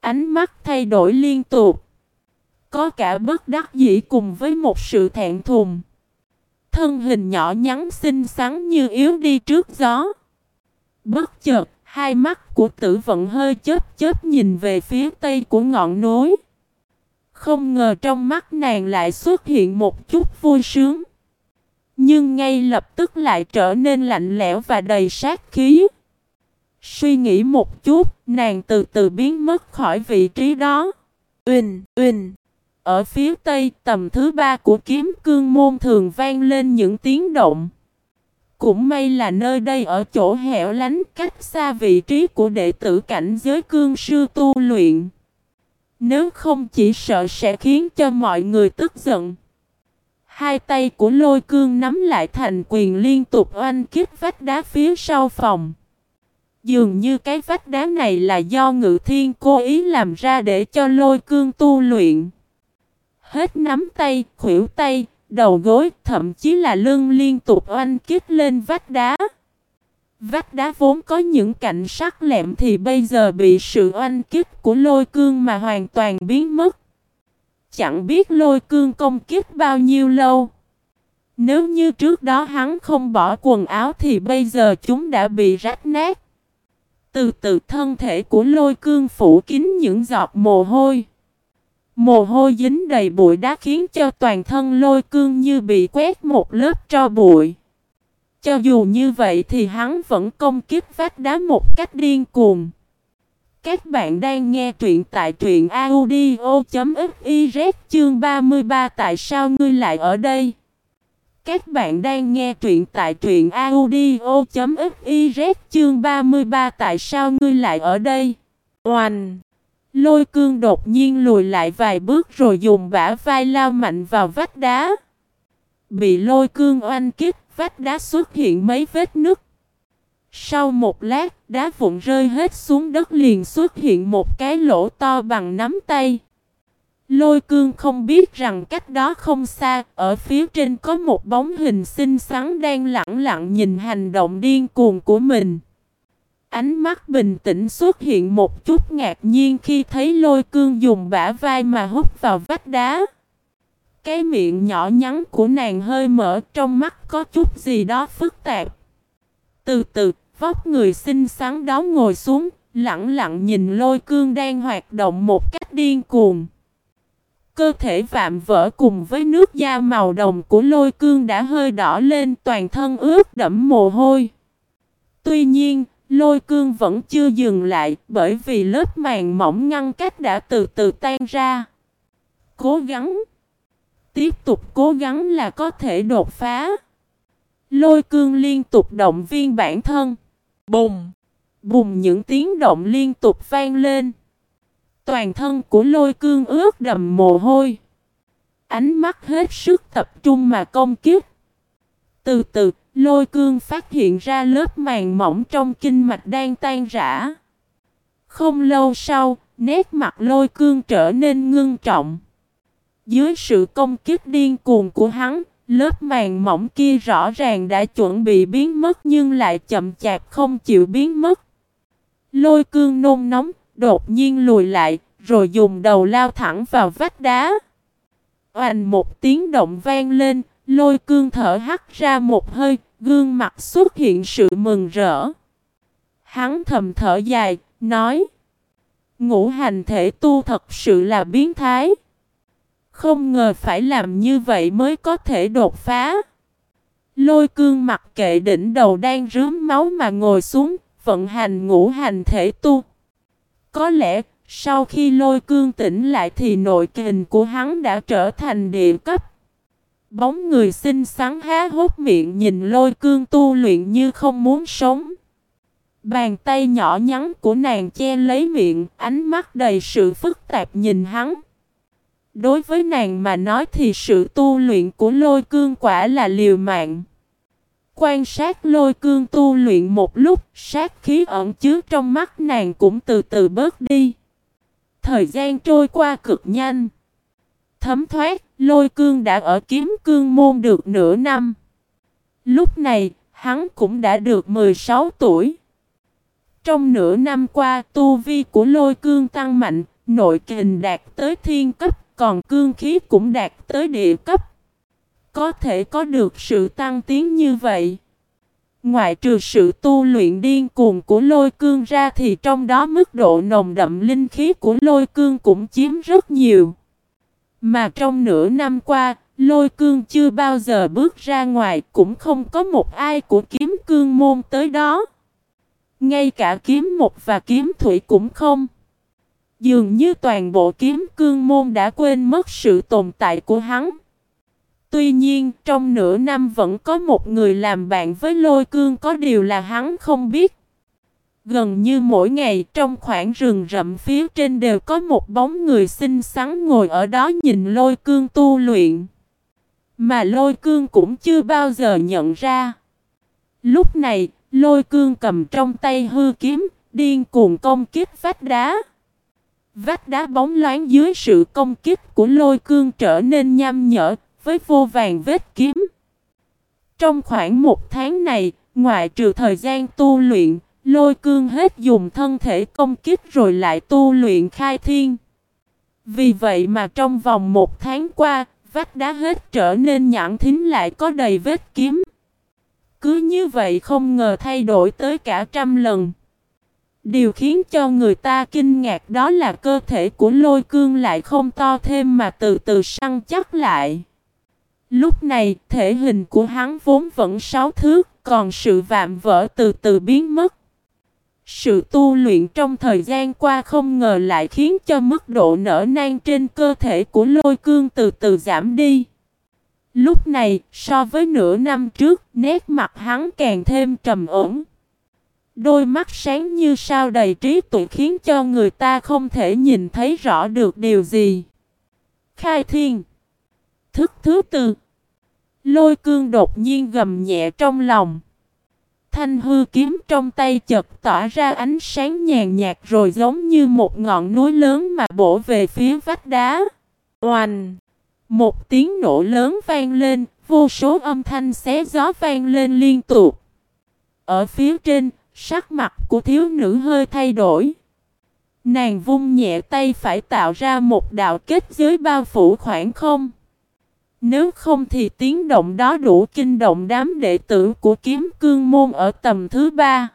Ánh mắt thay đổi liên tục. Có cả bất đắc dĩ cùng với một sự thẹn thùng. Thân hình nhỏ nhắn xinh xắn như yếu đi trước gió. Bất chợt, hai mắt của tử vận hơi chớp chớp nhìn về phía tây của ngọn núi. Không ngờ trong mắt nàng lại xuất hiện một chút vui sướng. Nhưng ngay lập tức lại trở nên lạnh lẽo và đầy sát khí. Suy nghĩ một chút, nàng từ từ biến mất khỏi vị trí đó. Uỳnh, uỳnh. Ở phía tây, tầm thứ ba của kiếm cương môn thường vang lên những tiếng động. Cũng may là nơi đây ở chỗ hẻo lánh, cách xa vị trí của đệ tử cảnh giới cương sư tu luyện. Nếu không chỉ sợ sẽ khiến cho mọi người tức giận. Hai tay của lôi cương nắm lại thành quyền liên tục oanh kích vách đá phía sau phòng. Dường như cái vách đá này là do ngự thiên cố ý làm ra để cho lôi cương tu luyện. Hết nắm tay, khuỷu tay, đầu gối, thậm chí là lưng liên tục oanh kích lên vách đá. Vách đá vốn có những cạnh sắc lẹm thì bây giờ bị sự oanh kích của lôi cương mà hoàn toàn biến mất. Chẳng biết lôi cương công kích bao nhiêu lâu. Nếu như trước đó hắn không bỏ quần áo thì bây giờ chúng đã bị rách nát. Từ từ thân thể của lôi cương phủ kín những giọt mồ hôi. Mồ hôi dính đầy bụi đá khiến cho toàn thân lôi cương như bị quét một lớp tro bụi. Cho dù như vậy thì hắn vẫn công kiếp vách đá một cách điên cuồng. Các bạn đang nghe truyện tại truyện audio.fiz chương 33 tại sao ngươi lại ở đây? Các bạn đang nghe truyện tại truyện audio.fiz chương 33 tại sao ngươi lại ở đây? Oanh! Lôi cương đột nhiên lùi lại vài bước rồi dùng bả vai lao mạnh vào vách đá. Bị lôi cương oanh kích, vách đá xuất hiện mấy vết nứt. Sau một lát, đá vụn rơi hết xuống đất liền xuất hiện một cái lỗ to bằng nắm tay. Lôi cương không biết rằng cách đó không xa, ở phía trên có một bóng hình xinh xắn đang lặng lặng nhìn hành động điên cuồng của mình. Ánh mắt bình tĩnh xuất hiện một chút ngạc nhiên khi thấy lôi cương dùng bả vai mà hút vào vách đá. Cái miệng nhỏ nhắn của nàng hơi mở trong mắt có chút gì đó phức tạp. Từ từ, vóc người xinh xắn đó ngồi xuống, lặng lặng nhìn lôi cương đang hoạt động một cách điên cuồng. Cơ thể vạm vỡ cùng với nước da màu đồng của lôi cương đã hơi đỏ lên toàn thân ướt đẫm mồ hôi. Tuy nhiên, lôi cương vẫn chưa dừng lại bởi vì lớp màng mỏng ngăn cách đã từ từ tan ra. Cố gắng. Tiếp tục cố gắng là có thể đột phá. Lôi cương liên tục động viên bản thân. Bùng! Bùng những tiếng động liên tục vang lên. Toàn thân của lôi cương ướt đầm mồ hôi. Ánh mắt hết sức tập trung mà công kiếp. Từ từ, lôi cương phát hiện ra lớp màng mỏng trong kinh mạch đang tan rã. Không lâu sau, nét mặt lôi cương trở nên ngưng trọng. Dưới sự công kích điên cuồng của hắn, lớp màng mỏng kia rõ ràng đã chuẩn bị biến mất nhưng lại chậm chạp không chịu biến mất. Lôi cương nôn nóng, đột nhiên lùi lại, rồi dùng đầu lao thẳng vào vách đá. Oành một tiếng động vang lên, lôi cương thở hắt ra một hơi, gương mặt xuất hiện sự mừng rỡ. Hắn thầm thở dài, nói Ngũ hành thể tu thật sự là biến thái. Không ngờ phải làm như vậy mới có thể đột phá. Lôi cương mặt kệ đỉnh đầu đang rướm máu mà ngồi xuống, vận hành ngũ hành thể tu. Có lẽ, sau khi lôi cương tỉnh lại thì nội kình của hắn đã trở thành địa cấp. Bóng người xinh xắn há hốt miệng nhìn lôi cương tu luyện như không muốn sống. Bàn tay nhỏ nhắn của nàng che lấy miệng, ánh mắt đầy sự phức tạp nhìn hắn. Đối với nàng mà nói thì sự tu luyện của lôi cương quả là liều mạng. Quan sát lôi cương tu luyện một lúc, sát khí ẩn chứa trong mắt nàng cũng từ từ bớt đi. Thời gian trôi qua cực nhanh. Thấm thoát, lôi cương đã ở kiếm cương môn được nửa năm. Lúc này, hắn cũng đã được 16 tuổi. Trong nửa năm qua, tu vi của lôi cương tăng mạnh, nội kình đạt tới thiên cấp, còn cương khí cũng đạt tới địa cấp. Có thể có được sự tăng tiến như vậy. Ngoại trừ sự tu luyện điên cuồng của lôi cương ra thì trong đó mức độ nồng đậm linh khí của lôi cương cũng chiếm rất nhiều. Mà trong nửa năm qua, lôi cương chưa bao giờ bước ra ngoài cũng không có một ai của kiếm cương môn tới đó. Ngay cả kiếm một và kiếm thủy cũng không. Dường như toàn bộ kiếm cương môn đã quên mất sự tồn tại của hắn. Tuy nhiên, trong nửa năm vẫn có một người làm bạn với lôi cương có điều là hắn không biết. Gần như mỗi ngày trong khoảng rừng rậm phía trên đều có một bóng người xinh xắn ngồi ở đó nhìn lôi cương tu luyện. Mà lôi cương cũng chưa bao giờ nhận ra. Lúc này, lôi cương cầm trong tay hư kiếm, điên cuồng công kích vách đá. Vách đá bóng loáng dưới sự công kích của lôi cương trở nên nham nhở, với vô vàng vết kiếm. Trong khoảng một tháng này, ngoại trừ thời gian tu luyện, lôi cương hết dùng thân thể công kích rồi lại tu luyện khai thiên. Vì vậy mà trong vòng một tháng qua, vách đá hết trở nên nhẵn thính lại có đầy vết kiếm. Cứ như vậy không ngờ thay đổi tới cả trăm lần. Điều khiến cho người ta kinh ngạc đó là cơ thể của lôi cương lại không to thêm mà từ từ săn chắc lại. Lúc này, thể hình của hắn vốn vẫn sáu thước, còn sự vạm vỡ từ từ biến mất. Sự tu luyện trong thời gian qua không ngờ lại khiến cho mức độ nở nang trên cơ thể của lôi cương từ từ giảm đi. Lúc này, so với nửa năm trước, nét mặt hắn càng thêm trầm ổn. Đôi mắt sáng như sao đầy trí tuệ khiến cho người ta không thể nhìn thấy rõ được điều gì. Khai thiên Thức thứ tư Lôi cương đột nhiên gầm nhẹ trong lòng. Thanh hư kiếm trong tay chật tỏa ra ánh sáng nhàn nhạt rồi giống như một ngọn núi lớn mà bổ về phía vách đá. Oanh! Một tiếng nổ lớn vang lên, vô số âm thanh xé gió vang lên liên tục. Ở phía trên, Sắc mặt của thiếu nữ hơi thay đổi. Nàng vung nhẹ tay phải tạo ra một đạo kết giới bao phủ khoảng không. Nếu không thì tiếng động đó đủ kinh động đám đệ tử của kiếm cương môn ở tầm thứ ba.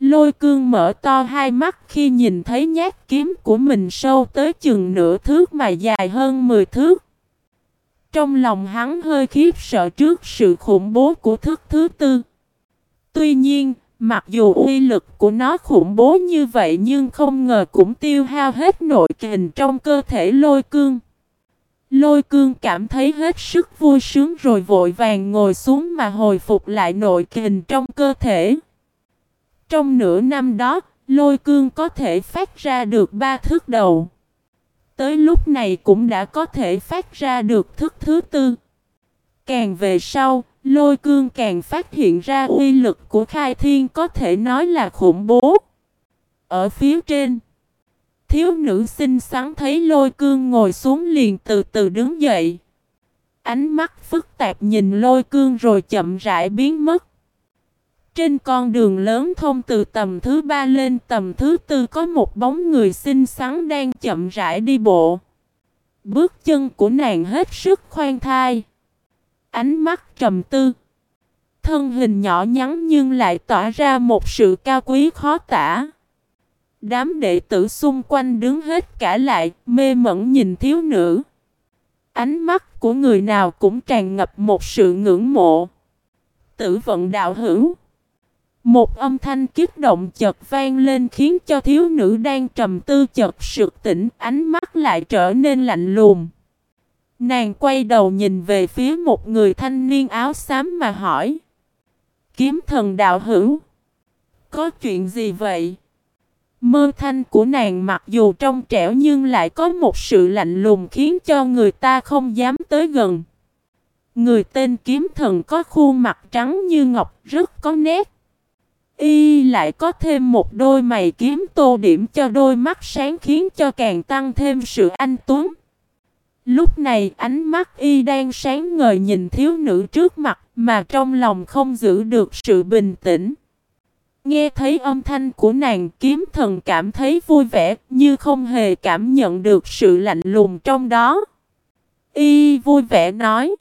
Lôi cương mở to hai mắt khi nhìn thấy nhát kiếm của mình sâu tới chừng nửa thước mà dài hơn 10 thước. Trong lòng hắn hơi khiếp sợ trước sự khủng bố của thức thứ tư. Tuy nhiên, mặc dù uy lực của nó khủng bố như vậy nhưng không ngờ cũng tiêu hao hết nội kình trong cơ thể lôi cương. Lôi cương cảm thấy hết sức vui sướng rồi vội vàng ngồi xuống mà hồi phục lại nội kình trong cơ thể. Trong nửa năm đó, lôi cương có thể phát ra được ba thước đầu. Tới lúc này cũng đã có thể phát ra được thức thứ tư. Càng về sau, lôi cương càng phát hiện ra uy lực của khai thiên có thể nói là khủng bố. Ở phía trên, thiếu nữ xinh xắn thấy lôi cương ngồi xuống liền từ từ đứng dậy. Ánh mắt phức tạp nhìn lôi cương rồi chậm rãi biến mất. Trên con đường lớn thông từ tầm thứ ba lên tầm thứ tư có một bóng người xinh xắn đang chậm rãi đi bộ. Bước chân của nàng hết sức khoan thai. Ánh mắt trầm tư. Thân hình nhỏ nhắn nhưng lại tỏa ra một sự cao quý khó tả. Đám đệ tử xung quanh đứng hết cả lại, mê mẩn nhìn thiếu nữ. Ánh mắt của người nào cũng tràn ngập một sự ngưỡng mộ. Tử vận đạo hữu. Một âm thanh kích động chợt vang lên khiến cho thiếu nữ đang trầm tư chợt sực tỉnh, ánh mắt lại trở nên lạnh lùng. Nàng quay đầu nhìn về phía một người thanh niên áo xám mà hỏi. Kiếm thần đạo hữu. Có chuyện gì vậy? Mơ thanh của nàng mặc dù trong trẻo nhưng lại có một sự lạnh lùng khiến cho người ta không dám tới gần. Người tên kiếm thần có khuôn mặt trắng như ngọc, rất có nét. Y lại có thêm một đôi mày kiếm tô điểm cho đôi mắt sáng khiến cho càng tăng thêm sự anh tuấn. Lúc này, ánh mắt y đang sáng ngời nhìn thiếu nữ trước mặt, mà trong lòng không giữ được sự bình tĩnh. Nghe thấy âm thanh của nàng, kiếm thần cảm thấy vui vẻ, như không hề cảm nhận được sự lạnh lùng trong đó. Y vui vẻ nói.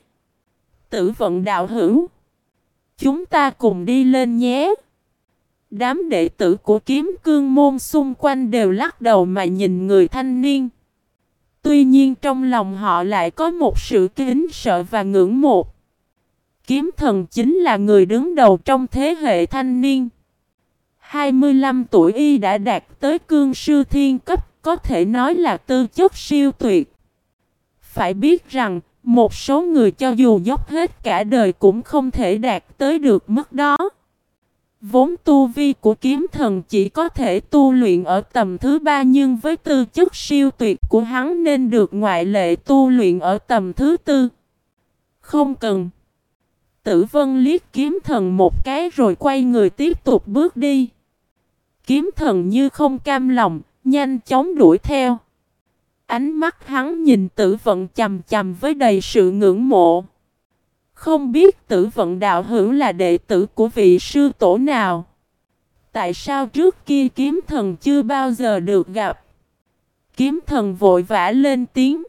Tử vận đạo hữu. Chúng ta cùng đi lên nhé. Đám đệ tử của kiếm cương môn xung quanh đều lắc đầu mà nhìn người thanh niên. Tuy nhiên trong lòng họ lại có một sự kính sợ và ngưỡng mộ. Kiếm thần chính là người đứng đầu trong thế hệ thanh niên. 25 tuổi y đã đạt tới cương sư thiên cấp, có thể nói là tư chất siêu tuyệt. Phải biết rằng, một số người cho dù dốc hết cả đời cũng không thể đạt tới được mức đó. Vốn tu vi của kiếm thần chỉ có thể tu luyện ở tầm thứ ba nhưng với tư chất siêu tuyệt của hắn nên được ngoại lệ tu luyện ở tầm thứ tư. Không cần. Tử vân liếc kiếm thần một cái rồi quay người tiếp tục bước đi. Kiếm thần như không cam lòng, nhanh chóng đuổi theo. Ánh mắt hắn nhìn tử vận chầm chầm với đầy sự ngưỡng mộ. Không biết tử vận đạo hữu là đệ tử của vị sư tổ nào. Tại sao trước kia kiếm thần chưa bao giờ được gặp? Kiếm thần vội vã lên tiếng.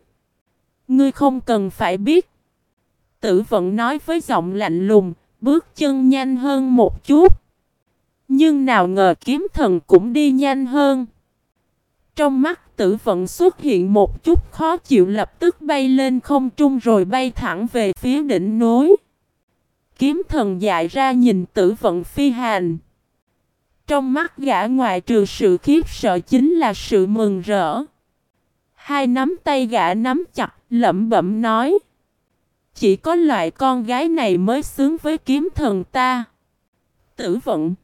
Ngươi không cần phải biết. Tử vận nói với giọng lạnh lùng, bước chân nhanh hơn một chút. Nhưng nào ngờ kiếm thần cũng đi nhanh hơn. Trong mắt tử vận xuất hiện một chút khó chịu lập tức bay lên không trung rồi bay thẳng về phía đỉnh núi. Kiếm thần dại ra nhìn tử vận phi hành. Trong mắt gã ngoài trừ sự khiếp sợ chính là sự mừng rỡ. Hai nắm tay gã nắm chặt, lẩm bẩm nói. Chỉ có loại con gái này mới xứng với kiếm thần ta. Tử vận.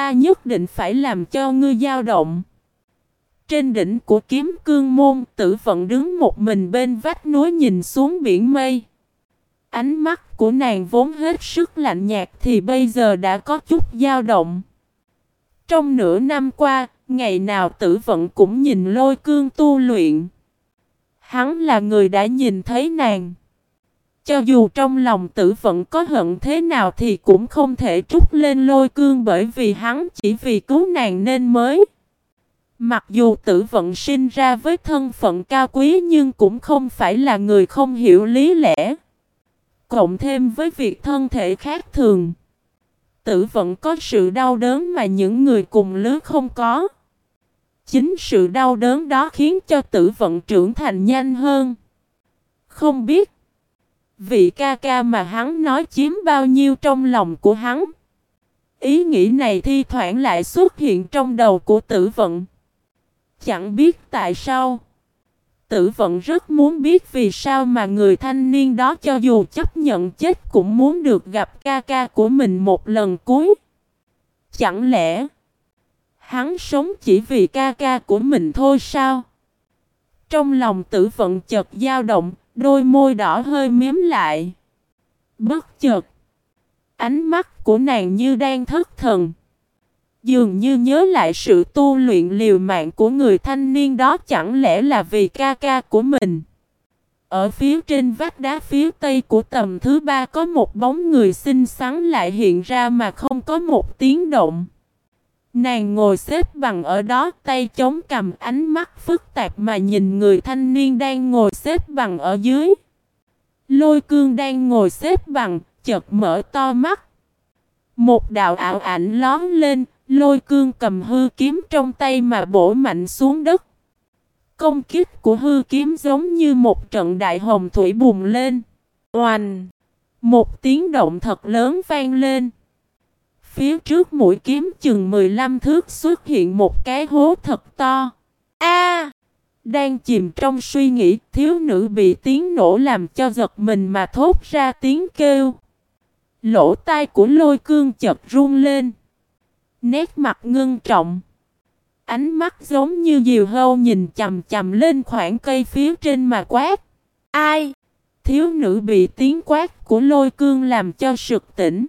Ta nhất định phải làm cho ngươi dao động. Trên đỉnh của kiếm cương môn tử vận đứng một mình bên vách núi nhìn xuống biển mây. Ánh mắt của nàng vốn hết sức lạnh nhạt thì bây giờ đã có chút dao động. Trong nửa năm qua, ngày nào tử vận cũng nhìn lôi cương tu luyện. Hắn là người đã nhìn thấy nàng. Cho dù trong lòng tử vận có hận thế nào thì cũng không thể trút lên lôi cương bởi vì hắn chỉ vì cứu nàng nên mới. Mặc dù tử vận sinh ra với thân phận cao quý nhưng cũng không phải là người không hiểu lý lẽ. Cộng thêm với việc thân thể khác thường. Tử vận có sự đau đớn mà những người cùng lứa không có. Chính sự đau đớn đó khiến cho tử vận trưởng thành nhanh hơn. Không biết vị ca ca mà hắn nói chiếm bao nhiêu trong lòng của hắn. Ý nghĩ này thi thoảng lại xuất hiện trong đầu của tử vận. Chẳng biết tại sao. Tử vận rất muốn biết vì sao mà người thanh niên đó cho dù chấp nhận chết cũng muốn được gặp ca ca của mình một lần cuối. Chẳng lẽ hắn sống chỉ vì ca ca của mình thôi sao? Trong lòng tử vận chợt dao động, đôi môi đỏ hơi miếm lại. Bất chợt, ánh mắt của nàng như đang thất thần. Dường như nhớ lại sự tu luyện liều mạng của người thanh niên đó chẳng lẽ là vì ca ca của mình. Ở phía trên vách đá phía tây của tầm thứ ba có một bóng người xinh xắn lại hiện ra mà không có một tiếng động. Nàng ngồi xếp bằng ở đó tay chống cầm ánh mắt phức tạp mà nhìn người thanh niên đang ngồi xếp bằng ở dưới. Lôi cương đang ngồi xếp bằng, chợt mở to mắt. Một đạo ảo ảnh lón lên, lôi cương cầm hư kiếm trong tay mà bổ mạnh xuống đất. Công kích của hư kiếm giống như một trận đại hồng thủy bùng lên. Oanh! Một tiếng động thật lớn vang lên. Phía trước mũi kiếm chừng 15 thước xuất hiện một cái hố thật to. A! đang chìm trong suy nghĩ, thiếu nữ bị tiếng nổ làm cho giật mình mà thốt ra tiếng kêu. Lỗ tai của lôi cương chật run lên. Nét mặt ngưng trọng. Ánh mắt giống như diều hâu nhìn chầm chầm lên khoảng cây phía trên mà quát. Ai? Thiếu nữ bị tiếng quát của lôi cương làm cho sực tỉnh.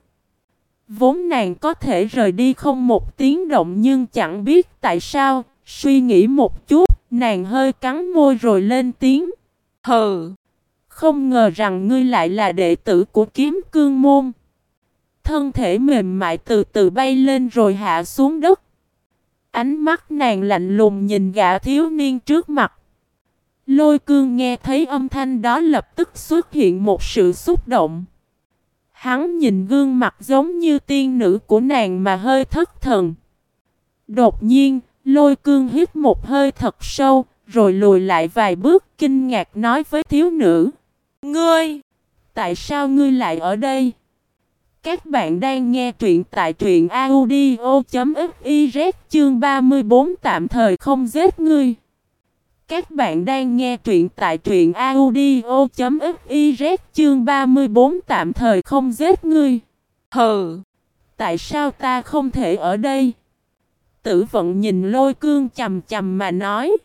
Vốn nàng có thể rời đi không một tiếng động nhưng chẳng biết tại sao, suy nghĩ một chút, nàng hơi cắn môi rồi lên tiếng. Hừ! Không ngờ rằng ngươi lại là đệ tử của kiếm cương môn. Thân thể mềm mại từ từ bay lên rồi hạ xuống đất. Ánh mắt nàng lạnh lùng nhìn gã thiếu niên trước mặt. Lôi cương nghe thấy âm thanh đó lập tức xuất hiện một sự xúc động. Hắn nhìn gương mặt giống như tiên nữ của nàng mà hơi thất thần. Đột nhiên, lôi cương hít một hơi thật sâu, rồi lùi lại vài bước kinh ngạc nói với thiếu nữ. Ngươi! Tại sao ngươi lại ở đây? Các bạn đang nghe truyện tại truyện audio.fiz chương 34 tạm thời không giết ngươi. Các bạn đang nghe truyện tại truyện audio.fiz chương 34 tạm thời không giết ngươi. Hừ! Tại sao ta không thể ở đây? Tử vận nhìn lôi cương chầm chầm mà nói.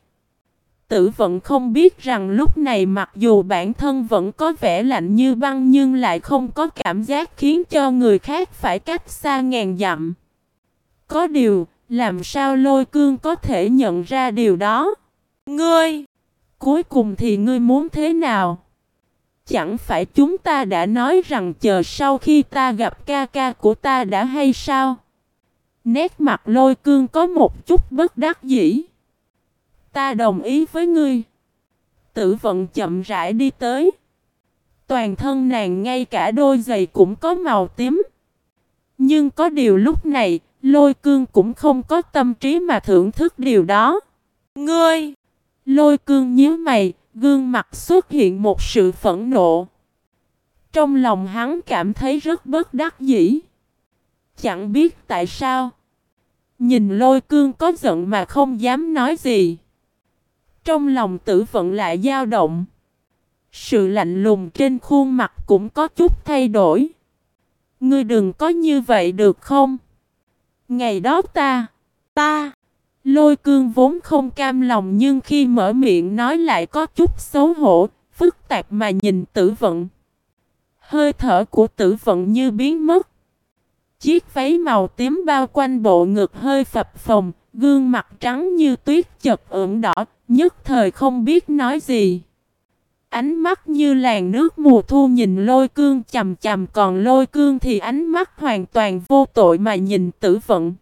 Tử vận không biết rằng lúc này mặc dù bản thân vẫn có vẻ lạnh như băng nhưng lại không có cảm giác khiến cho người khác phải cách xa ngàn dặm. Có điều, làm sao lôi cương có thể nhận ra điều đó? Ngươi! Cuối cùng thì ngươi muốn thế nào? Chẳng phải chúng ta đã nói rằng chờ sau khi ta gặp ca ca của ta đã hay sao? Nét mặt lôi cương có một chút bất đắc dĩ. Ta đồng ý với ngươi. Tử vận chậm rãi đi tới. Toàn thân nàng ngay cả đôi giày cũng có màu tím. Nhưng có điều lúc này, lôi cương cũng không có tâm trí mà thưởng thức điều đó. Ngươi! Lôi cương nhíu mày, gương mặt xuất hiện một sự phẫn nộ. Trong lòng hắn cảm thấy rất bất đắc dĩ. Chẳng biết tại sao. Nhìn lôi cương có giận mà không dám nói gì. Trong lòng tử vận lại dao động. Sự lạnh lùng trên khuôn mặt cũng có chút thay đổi. Ngươi đừng có như vậy được không? Ngày đó ta, ta, lôi cương vốn không cam lòng nhưng khi mở miệng nói lại có chút xấu hổ, phức tạp mà nhìn tử vận. Hơi thở của tử vận như biến mất. Chiếc váy màu tím bao quanh bộ ngực hơi phập phồng, gương mặt trắng như tuyết chật ửng đỏ, nhất thời không biết nói gì. Ánh mắt như làn nước mùa thu nhìn lôi cương chầm chầm còn lôi cương thì ánh mắt hoàn toàn vô tội mà nhìn tử vận.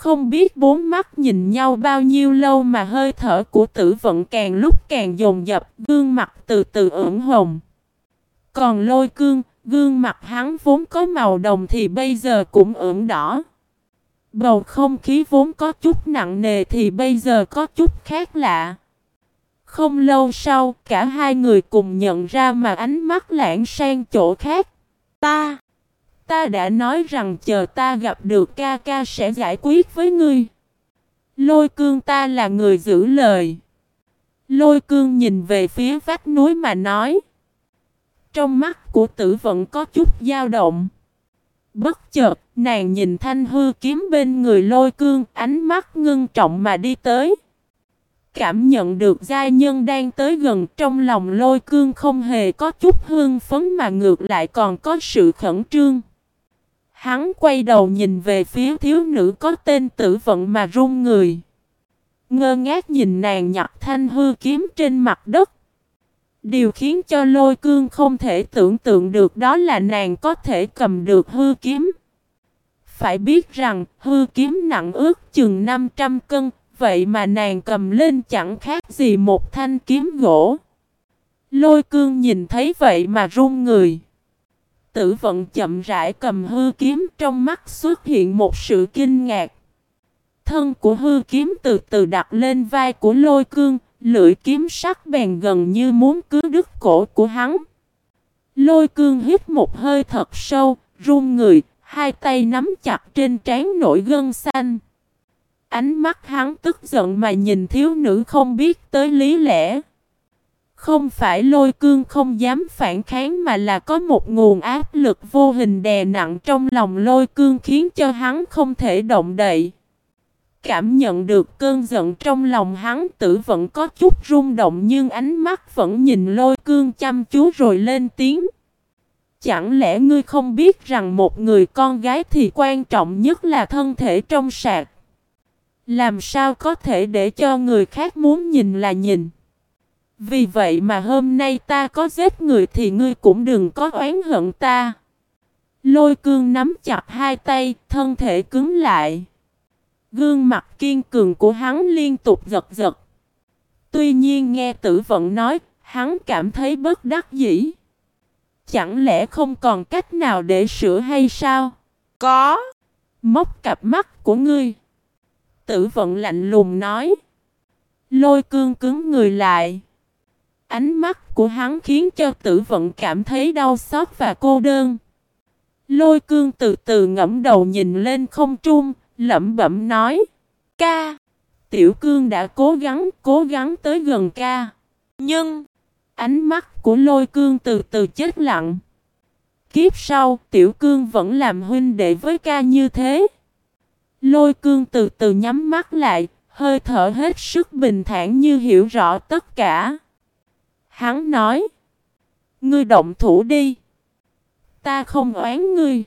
Không biết bốn mắt nhìn nhau bao nhiêu lâu mà hơi thở của tử vận càng lúc càng dồn dập, gương mặt từ từ ửng hồng. Còn lôi cương, gương mặt hắn vốn có màu đồng thì bây giờ cũng ửng đỏ. Bầu không khí vốn có chút nặng nề thì bây giờ có chút khác lạ. Không lâu sau, cả hai người cùng nhận ra mà ánh mắt lãng sang chỗ khác. Ta, ta đã nói rằng chờ ta gặp được ca ca sẽ giải quyết với ngươi. Lôi cương ta là người giữ lời. Lôi cương nhìn về phía vách núi mà nói. Trong mắt của tử vận có chút dao động. Bất chợt, nàng nhìn thanh hư kiếm bên người lôi cương, ánh mắt ngưng trọng mà đi tới. Cảm nhận được gia nhân đang tới gần trong lòng lôi cương không hề có chút hương phấn mà ngược lại còn có sự khẩn trương. Hắn quay đầu nhìn về phía thiếu nữ có tên tử vận mà run người. Ngơ ngác nhìn nàng nhặt thanh hư kiếm trên mặt đất. Điều khiến cho lôi cương không thể tưởng tượng được đó là nàng có thể cầm được hư kiếm. Phải biết rằng hư kiếm nặng ước chừng 500 cân, vậy mà nàng cầm lên chẳng khác gì một thanh kiếm gỗ. Lôi cương nhìn thấy vậy mà run người. Tử vận chậm rãi cầm hư kiếm trong mắt xuất hiện một sự kinh ngạc. Thân của hư kiếm từ từ đặt lên vai của lôi cương, lưỡi kiếm sắc bèn gần như muốn cứu đứt cổ của hắn. Lôi cương hít một hơi thật sâu, run người, hai tay nắm chặt trên trán nổi gân xanh. Ánh mắt hắn tức giận mà nhìn thiếu nữ không biết tới lý lẽ. Không phải lôi cương không dám phản kháng mà là có một nguồn áp lực vô hình đè nặng trong lòng lôi cương khiến cho hắn không thể động đậy. Cảm nhận được cơn giận trong lòng hắn tử vẫn có chút rung động nhưng ánh mắt vẫn nhìn lôi cương chăm chú rồi lên tiếng. Chẳng lẽ ngươi không biết rằng một người con gái thì quan trọng nhất là thân thể trong sạc? Làm sao có thể để cho người khác muốn nhìn là nhìn? Vì vậy mà hôm nay ta có giết người thì ngươi cũng đừng có oán hận ta. Lôi cương nắm chặt hai tay, thân thể cứng lại. Gương mặt kiên cường của hắn liên tục giật giật. Tuy nhiên nghe tử vận nói, hắn cảm thấy bất đắc dĩ. Chẳng lẽ không còn cách nào để sửa hay sao? Có. Móc cặp mắt của ngươi. Tử vận lạnh lùng nói. Lôi cương cứng người lại. Ánh mắt của hắn khiến cho tử vận cảm thấy đau xót và cô đơn. Lôi cương từ từ ngẫm đầu nhìn lên không trung, lẩm bẩm nói. Ca! Tiểu cương đã cố gắng, cố gắng tới gần ca. Nhưng, ánh mắt của lôi cương từ từ chết lặng. Kiếp sau, tiểu cương vẫn làm huynh đệ với ca như thế. Lôi cương từ từ nhắm mắt lại, hơi thở hết sức bình thản như hiểu rõ tất cả. Hắn nói, ngươi động thủ đi. Ta không oán ngươi.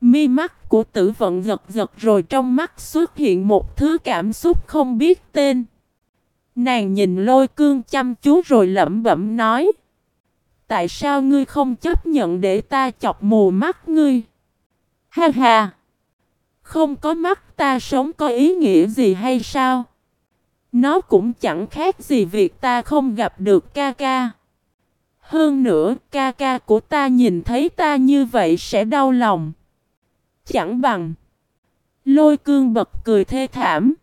Mi mắt của tử vận giật giật rồi trong mắt xuất hiện một thứ cảm xúc không biết tên. Nàng nhìn lôi cương chăm chú rồi lẩm bẩm nói. Tại sao ngươi không chấp nhận để ta chọc mù mắt ngươi? Ha ha! Không có mắt ta sống có ý nghĩa gì hay sao? Nó cũng chẳng khác gì việc ta không gặp được ca ca. Hơn nữa, ca ca của ta nhìn thấy ta như vậy sẽ đau lòng chẳng bằng. Lôi cương bật cười thê thảm.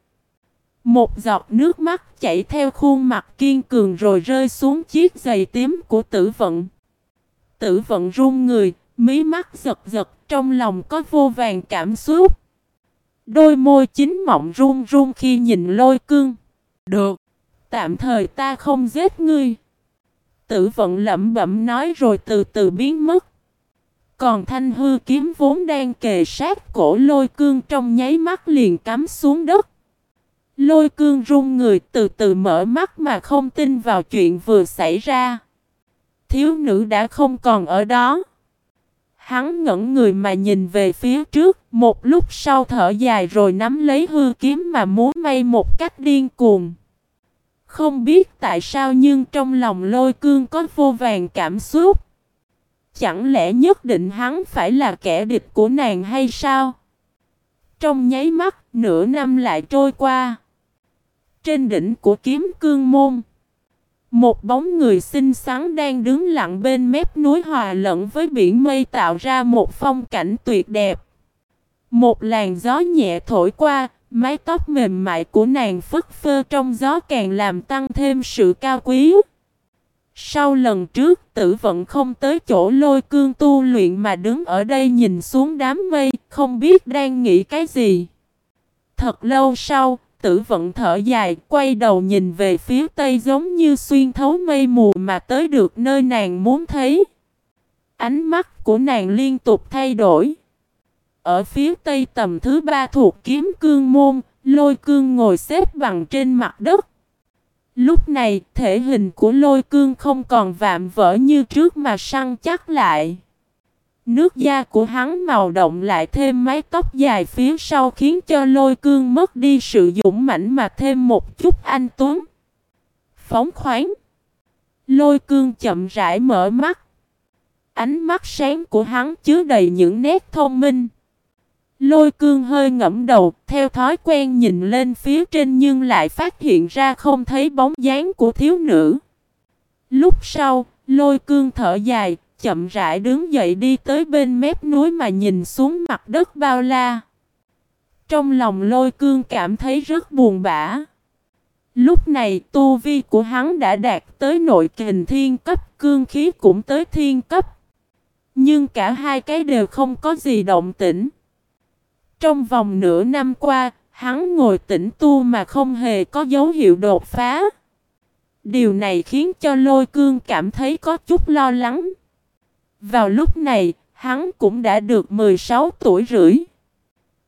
Một giọt nước mắt chảy theo khuôn mặt kiên cường rồi rơi xuống chiếc giày tím của tử vận. Tử vận run người, mí mắt giật giật, trong lòng có vô vàng cảm xúc. Đôi môi chính mọng run run khi nhìn lôi cương. Được, tạm thời ta không giết ngươi. Tử vận lẩm bẩm nói rồi từ từ biến mất. Còn thanh hư kiếm vốn đang kề sát cổ lôi cương trong nháy mắt liền cắm xuống đất. Lôi cương run người từ từ mở mắt mà không tin vào chuyện vừa xảy ra. Thiếu nữ đã không còn ở đó. Hắn ngẩn người mà nhìn về phía trước, một lúc sau thở dài rồi nắm lấy hư kiếm mà muốn may một cách điên cuồng. Không biết tại sao nhưng trong lòng lôi cương có vô vàng cảm xúc. Chẳng lẽ nhất định hắn phải là kẻ địch của nàng hay sao? Trong nháy mắt, nửa năm lại trôi qua. Trên đỉnh của kiếm cương môn, một bóng người xinh xắn đang đứng lặng bên mép núi hòa lẫn với biển mây tạo ra một phong cảnh tuyệt đẹp. Một làn gió nhẹ thổi qua, mái tóc mềm mại của nàng phất phơ trong gió càng làm tăng thêm sự cao quý. Sau lần trước tử vận không tới chỗ lôi cương tu luyện mà đứng ở đây nhìn xuống đám mây, không biết đang nghĩ cái gì. Thật lâu sau, tử vận thở dài, quay đầu nhìn về phía tây giống như xuyên thấu mây mù mà tới được nơi nàng muốn thấy. Ánh mắt của nàng liên tục thay đổi. Ở phía tây tầm thứ ba thuộc kiếm cương môn, lôi cương ngồi xếp bằng trên mặt đất. Lúc này, thể hình của lôi cương không còn vạm vỡ như trước mà săn chắc lại. Nước da của hắn màu động lại thêm mái tóc dài phía sau khiến cho lôi cương mất đi sự dũng mãnh mà thêm một chút anh tuấn. Phóng khoáng. Lôi cương chậm rãi mở mắt. Ánh mắt sáng của hắn chứa đầy những nét thông minh. Lôi cương hơi ngẫm đầu, theo thói quen nhìn lên phía trên nhưng lại phát hiện ra không thấy bóng dáng của thiếu nữ. Lúc sau, lôi cương thở dài, chậm rãi đứng dậy đi tới bên mép núi mà nhìn xuống mặt đất bao la. Trong lòng lôi cương cảm thấy rất buồn bã. Lúc này tu vi của hắn đã đạt tới nội kình thiên cấp, cương khí cũng tới thiên cấp. Nhưng cả hai cái đều không có gì động tĩnh. Trong vòng nửa năm qua, hắn ngồi tĩnh tu mà không hề có dấu hiệu đột phá. Điều này khiến cho lôi cương cảm thấy có chút lo lắng. Vào lúc này, hắn cũng đã được 16 tuổi rưỡi.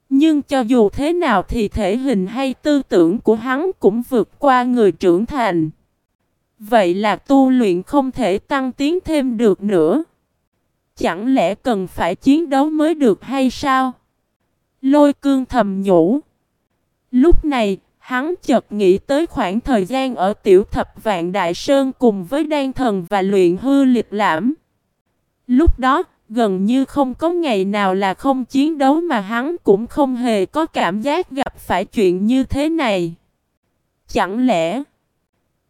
Nhưng cho dù thế nào thì thể hình hay tư tưởng của hắn cũng vượt qua người trưởng thành. Vậy là tu luyện không thể tăng tiến thêm được nữa. Chẳng lẽ cần phải chiến đấu mới được hay sao? Lôi cương thầm nhủ. Lúc này, hắn chợt nghĩ tới khoảng thời gian ở tiểu thập vạn đại sơn cùng với đan thần và luyện hư liệt lãm. Lúc đó, gần như không có ngày nào là không chiến đấu mà hắn cũng không hề có cảm giác gặp phải chuyện như thế này. Chẳng lẽ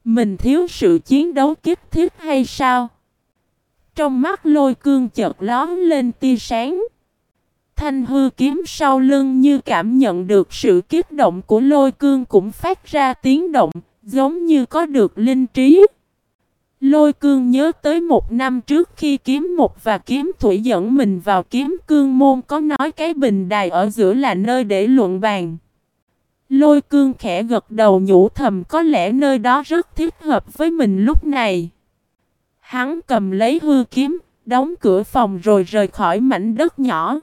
mình thiếu sự chiến đấu kích thiết hay sao? Trong mắt lôi cương chợt lón lên tia sáng. Thanh hư kiếm sau lưng như cảm nhận được sự kích động của lôi cương cũng phát ra tiếng động, giống như có được linh trí. Lôi cương nhớ tới một năm trước khi kiếm một và kiếm thủy dẫn mình vào kiếm cương môn có nói cái bình đài ở giữa là nơi để luận bàn. Lôi cương khẽ gật đầu nhủ thầm có lẽ nơi đó rất thích hợp với mình lúc này. Hắn cầm lấy hư kiếm, đóng cửa phòng rồi rời khỏi mảnh đất nhỏ.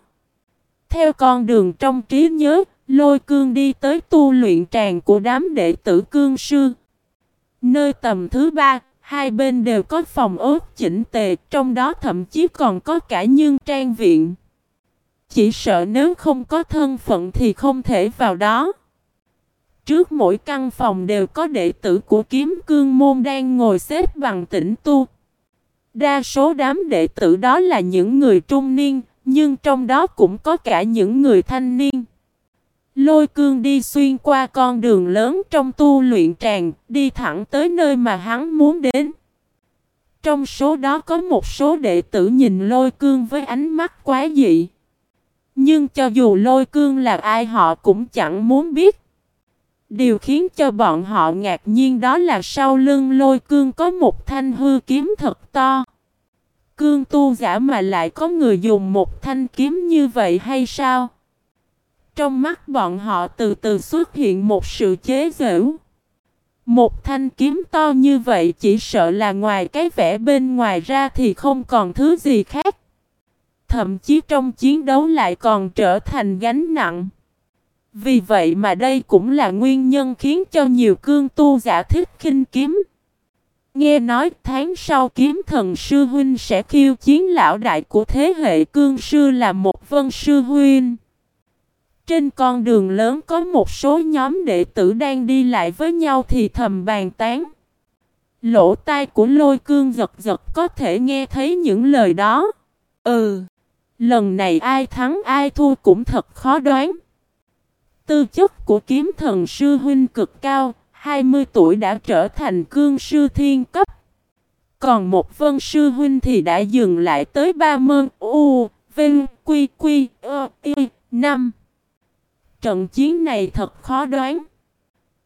Theo con đường trong trí nhớ, lôi cương đi tới tu luyện tràng của đám đệ tử cương sư. Nơi tầm thứ ba, hai bên đều có phòng ốt chỉnh tề, trong đó thậm chí còn có cả nhân trang viện. Chỉ sợ nếu không có thân phận thì không thể vào đó. Trước mỗi căn phòng đều có đệ tử của kiếm cương môn đang ngồi xếp bằng tĩnh tu. Đa số đám đệ tử đó là những người trung niên, nhưng trong đó cũng có cả những người thanh niên. Lôi cương đi xuyên qua con đường lớn trong tu luyện tràng, đi thẳng tới nơi mà hắn muốn đến. Trong số đó có một số đệ tử nhìn lôi cương với ánh mắt quá dị. Nhưng cho dù lôi cương là ai họ cũng chẳng muốn biết. Điều khiến cho bọn họ ngạc nhiên đó là sau lưng lôi cương có một thanh hư kiếm thật to. Cương tu giả mà lại có người dùng một thanh kiếm như vậy hay sao? Trong mắt bọn họ từ từ xuất hiện một sự chế giễu. Một thanh kiếm to như vậy chỉ sợ là ngoài cái vẻ bên ngoài ra thì không còn thứ gì khác. Thậm chí trong chiến đấu lại còn trở thành gánh nặng. Vì vậy mà đây cũng là nguyên nhân khiến cho nhiều cương tu giả thích khinh kiếm. Nghe nói tháng sau kiếm thần sư huynh sẽ khiêu chiến lão đại của thế hệ cương sư là một vân sư huynh. Trên con đường lớn có một số nhóm đệ tử đang đi lại với nhau thì thầm bàn tán. Lỗ tai của lôi cương giật giật có thể nghe thấy những lời đó. Ừ, lần này ai thắng ai thua cũng thật khó đoán. Tư chất của kiếm thần sư huynh cực cao, 20 tuổi đã trở thành cương sư thiên cấp. Còn một vân sư huynh thì đã dừng lại tới ba mơn u, vinh, quy, quy, ơ, y, năm. Trận chiến này thật khó đoán.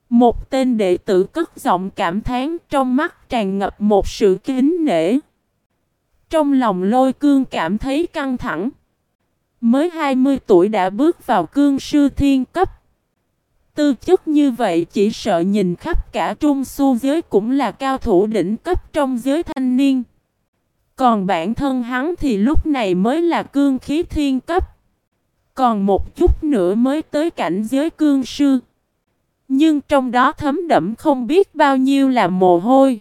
Một tên đệ tử cất giọng cảm thán, trong mắt tràn ngập một sự kính nể. Trong lòng lôi cương cảm thấy căng thẳng. Mới 20 tuổi đã bước vào cương sư thiên cấp. Tư chất như vậy chỉ sợ nhìn khắp cả trung su giới cũng là cao thủ đỉnh cấp trong giới thanh niên. Còn bản thân hắn thì lúc này mới là cương khí thiên cấp. Còn một chút nữa mới tới cảnh giới cương sư. Nhưng trong đó thấm đẫm không biết bao nhiêu là mồ hôi.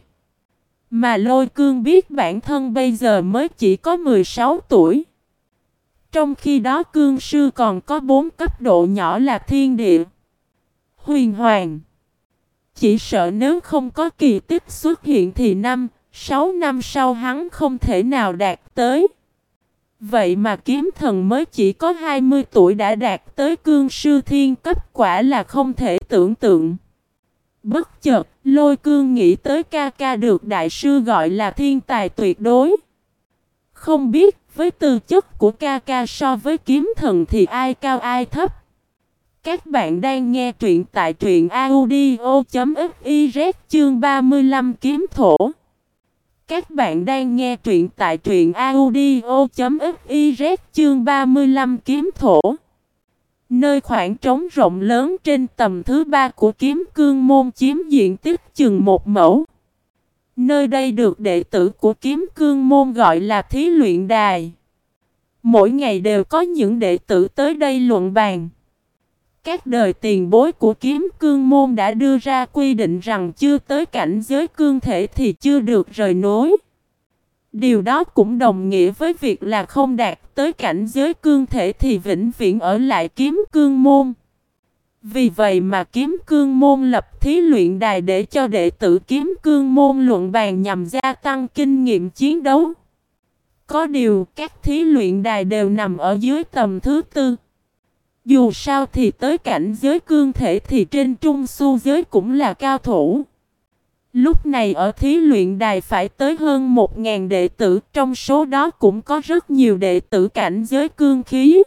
Mà lôi cương biết bản thân bây giờ mới chỉ có 16 tuổi. Trong khi đó cương sư còn có 4 cấp độ nhỏ là thiên địa, huyền hoàng. Chỉ sợ nếu không có kỳ tích xuất hiện thì năm, 6 năm sau hắn không thể nào đạt tới. Vậy mà kiếm thần mới chỉ có 20 tuổi đã đạt tới cương sư thiên cấp quả là không thể tưởng tượng. Bất chợt, lôi cương nghĩ tới ca ca được đại sư gọi là thiên tài tuyệt đối. Không biết với tư chất của ca ca so với kiếm thần thì ai cao ai thấp. Các bạn đang nghe truyện tại truyện audio.fiz chương 35 kiếm thổ. Các bạn đang nghe truyện tại truyện audio.fiz chương 35 kiếm thổ. Nơi khoảng trống rộng lớn trên tầm thứ ba của kiếm cương môn chiếm diện tích chừng một mẫu. Nơi đây được đệ tử của kiếm cương môn gọi là thí luyện đài. Mỗi ngày đều có những đệ tử tới đây luận bàn. Các đời tiền bối của kiếm cương môn đã đưa ra quy định rằng chưa tới cảnh giới cương thể thì chưa được rời nối. Điều đó cũng đồng nghĩa với việc là không đạt tới cảnh giới cương thể thì vĩnh viễn ở lại kiếm cương môn. Vì vậy mà kiếm cương môn lập thí luyện đài để cho đệ tử kiếm cương môn luận bàn nhằm gia tăng kinh nghiệm chiến đấu. Có điều, các thí luyện đài đều nằm ở dưới tầm thứ tư. Dù sao thì tới cảnh giới cương thể thì trên trung su giới cũng là cao thủ. Lúc này ở thí luyện đài phải tới hơn 1.000 đệ tử, trong số đó cũng có rất nhiều đệ tử cảnh giới cương khí.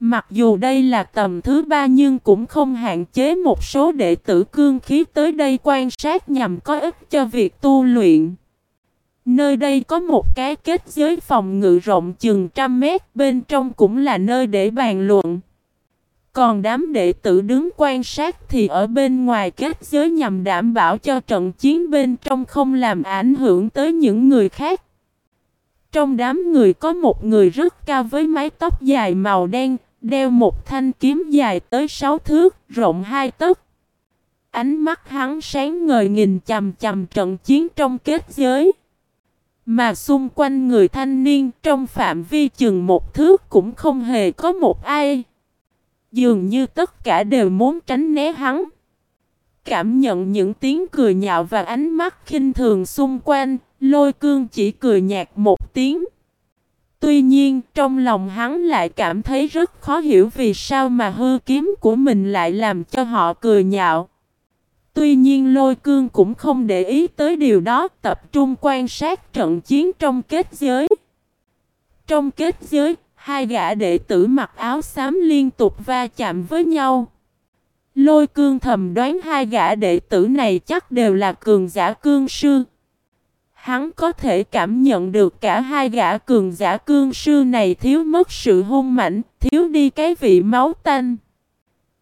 Mặc dù đây là tầm thứ ba nhưng cũng không hạn chế một số đệ tử cương khí tới đây quan sát nhằm có ích cho việc tu luyện. Nơi đây có một cái kết giới phòng ngự rộng chừng trăm mét, bên trong cũng là nơi để bàn luận. Còn đám đệ tử đứng quan sát thì ở bên ngoài kết giới nhằm đảm bảo cho trận chiến bên trong không làm ảnh hưởng tới những người khác. Trong đám người có một người rất cao với mái tóc dài màu đen, đeo một thanh kiếm dài tới 6 thước, rộng 2 tấc. Ánh mắt hắn sáng ngời nhìn chầm chầm trận chiến trong kết giới. Mà xung quanh người thanh niên trong phạm vi chừng một thước cũng không hề có một ai. Dường như tất cả đều muốn tránh né hắn. Cảm nhận những tiếng cười nhạo và ánh mắt khinh thường xung quanh, lôi cương chỉ cười nhạt một tiếng. Tuy nhiên, trong lòng hắn lại cảm thấy rất khó hiểu vì sao mà hư kiếm của mình lại làm cho họ cười nhạo. Tuy nhiên lôi cương cũng không để ý tới điều đó, tập trung quan sát trận chiến trong kết giới. Trong kết giới, Hai gã đệ tử mặc áo xám liên tục va chạm với nhau. Lôi cương thầm đoán hai gã đệ tử này chắc đều là cường giả cương sư. Hắn có thể cảm nhận được cả hai gã cường giả cương sư này thiếu mất sự hung mạnh, thiếu đi cái vị máu tanh.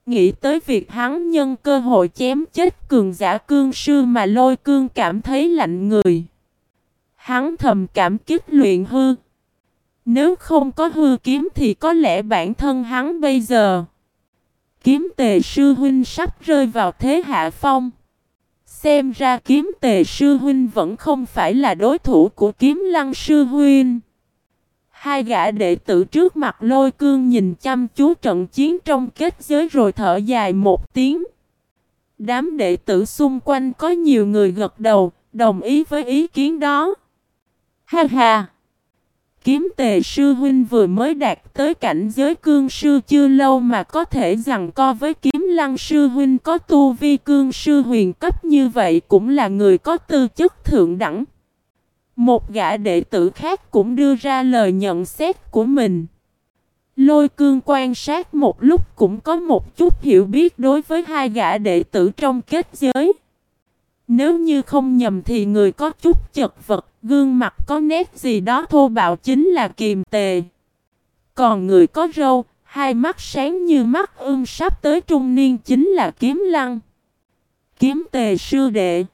Nghĩ tới việc hắn nhân cơ hội chém chết cường giả cương sư mà lôi cương cảm thấy lạnh người. Hắn thầm cảm kích luyện hư. Nếu không có hư kiếm thì có lẽ bản thân hắn bây giờ Kiếm tề sư huynh sắp rơi vào thế hạ phong Xem ra kiếm tề sư huynh vẫn không phải là đối thủ của kiếm lăng sư huynh Hai gã đệ tử trước mặt lôi cương nhìn chăm chú trận chiến trong kết giới rồi thở dài một tiếng. Đám đệ tử xung quanh có nhiều người gật đầu, đồng ý với ý kiến đó. Ha ha! Kiếm tề sư huynh vừa mới đạt tới cảnh giới cương sư chưa lâu mà có thể rằng co với kiếm lăng sư huynh có tu vi cương sư huyền cấp như vậy cũng là người có tư chất thượng đẳng. Một gã đệ tử khác cũng đưa ra lời nhận xét của mình. Lôi cương quan sát một lúc cũng có một chút hiểu biết đối với hai gã đệ tử trong kết giới. Nếu như không nhầm thì người có chút chật vật, gương mặt có nét gì đó thô bạo chính là kiềm tề. Còn người có râu, hai mắt sáng như mắt ương sắp tới trung niên chính là kiếm lăng. Kiếm tề sư đệ.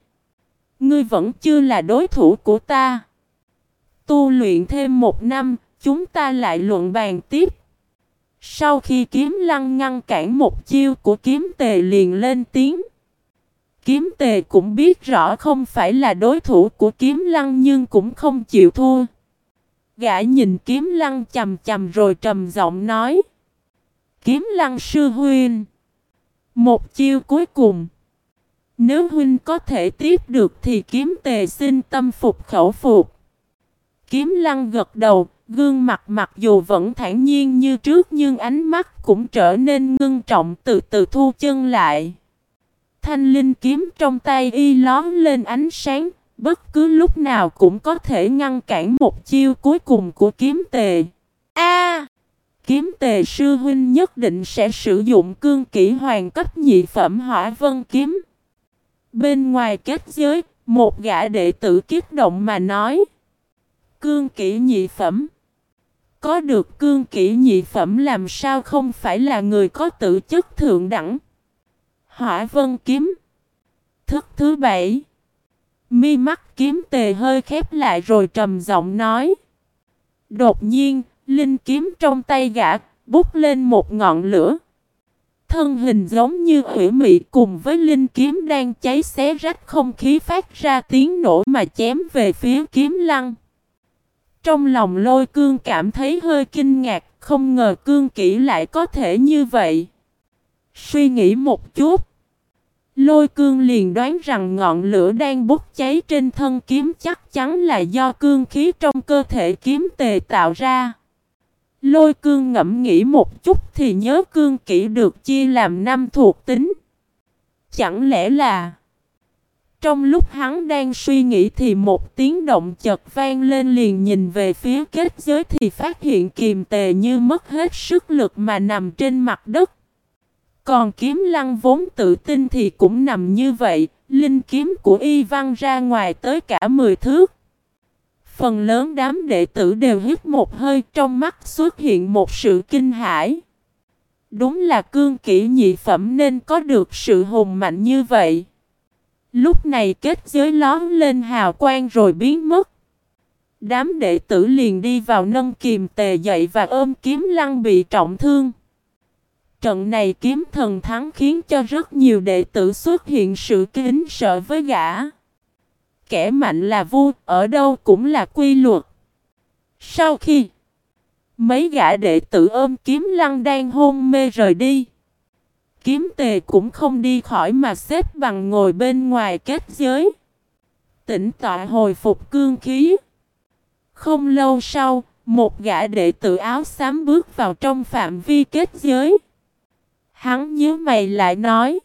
Ngươi vẫn chưa là đối thủ của ta. Tu luyện thêm một năm, chúng ta lại luận bàn tiếp. Sau khi kiếm lăng ngăn cản một chiêu của kiếm tề liền lên tiếng. Kiếm tề cũng biết rõ không phải là đối thủ của kiếm lăng nhưng cũng không chịu thua. Gã nhìn kiếm lăng chầm chầm rồi trầm giọng nói. Kiếm lăng sư huynh. Một chiêu cuối cùng. Nếu huynh có thể tiếp được thì kiếm tề xin tâm phục khẩu phục. Kiếm lăng gật đầu, gương mặt mặc dù vẫn thản nhiên như trước nhưng ánh mắt cũng trở nên ngưng trọng từ từ thu chân lại. Thanh linh kiếm trong tay y lón lên ánh sáng, bất cứ lúc nào cũng có thể ngăn cản một chiêu cuối cùng của kiếm tề. A! kiếm tề sư huynh nhất định sẽ sử dụng cương kỹ hoàng cấp nhị phẩm hỏa vân kiếm. Bên ngoài kết giới, một gã đệ tử kiếp động mà nói. Cương kỹ nhị phẩm. Có được cương kỹ nhị phẩm làm sao không phải là người có tự chất thượng đẳng. Hỏa vân kiếm. Thức thứ bảy. Mi mắt kiếm tề hơi khép lại rồi trầm giọng nói. Đột nhiên, linh kiếm trong tay gã, bút lên một ngọn lửa. Thân hình giống như hủy mị cùng với linh kiếm đang cháy xé rách không khí phát ra tiếng nổ mà chém về phía kiếm lăng. Trong lòng lôi cương cảm thấy hơi kinh ngạc, không ngờ cương kỹ lại có thể như vậy. Suy nghĩ một chút. Lôi cương liền đoán rằng ngọn lửa đang bốc cháy trên thân kiếm chắc chắn là do cương khí trong cơ thể kiếm tề tạo ra. Lôi cương ngẫm nghĩ một chút thì nhớ cương kỹ được chia làm năm thuộc tính. Chẳng lẽ là... Trong lúc hắn đang suy nghĩ thì một tiếng động chợt vang lên liền nhìn về phía kết giới thì phát hiện kiềm tề như mất hết sức lực mà nằm trên mặt đất. Còn kiếm lăng vốn tự tin thì cũng nằm như vậy, linh kiếm của y văng ra ngoài tới cả 10 thước. Phần lớn đám đệ tử đều hít một hơi trong mắt xuất hiện một sự kinh hãi. Đúng là cương kỹ nhị phẩm nên có được sự hùng mạnh như vậy. Lúc này kết giới lón lên hào quang rồi biến mất. Đám đệ tử liền đi vào nâng kìm tề dậy và ôm kiếm lăng bị trọng thương. Trận này kiếm thần thắng khiến cho rất nhiều đệ tử xuất hiện sự kính sợ với gã. Kẻ mạnh là vua, ở đâu cũng là quy luật. Sau khi mấy gã đệ tử ôm kiếm lăng đang hôn mê rời đi. Kiếm tề cũng không đi khỏi mà xếp bằng ngồi bên ngoài kết giới. Tỉnh tọa hồi phục cương khí. Không lâu sau, một gã đệ tử áo xám bước vào trong phạm vi kết giới. Hắn nhớ mày lại nói.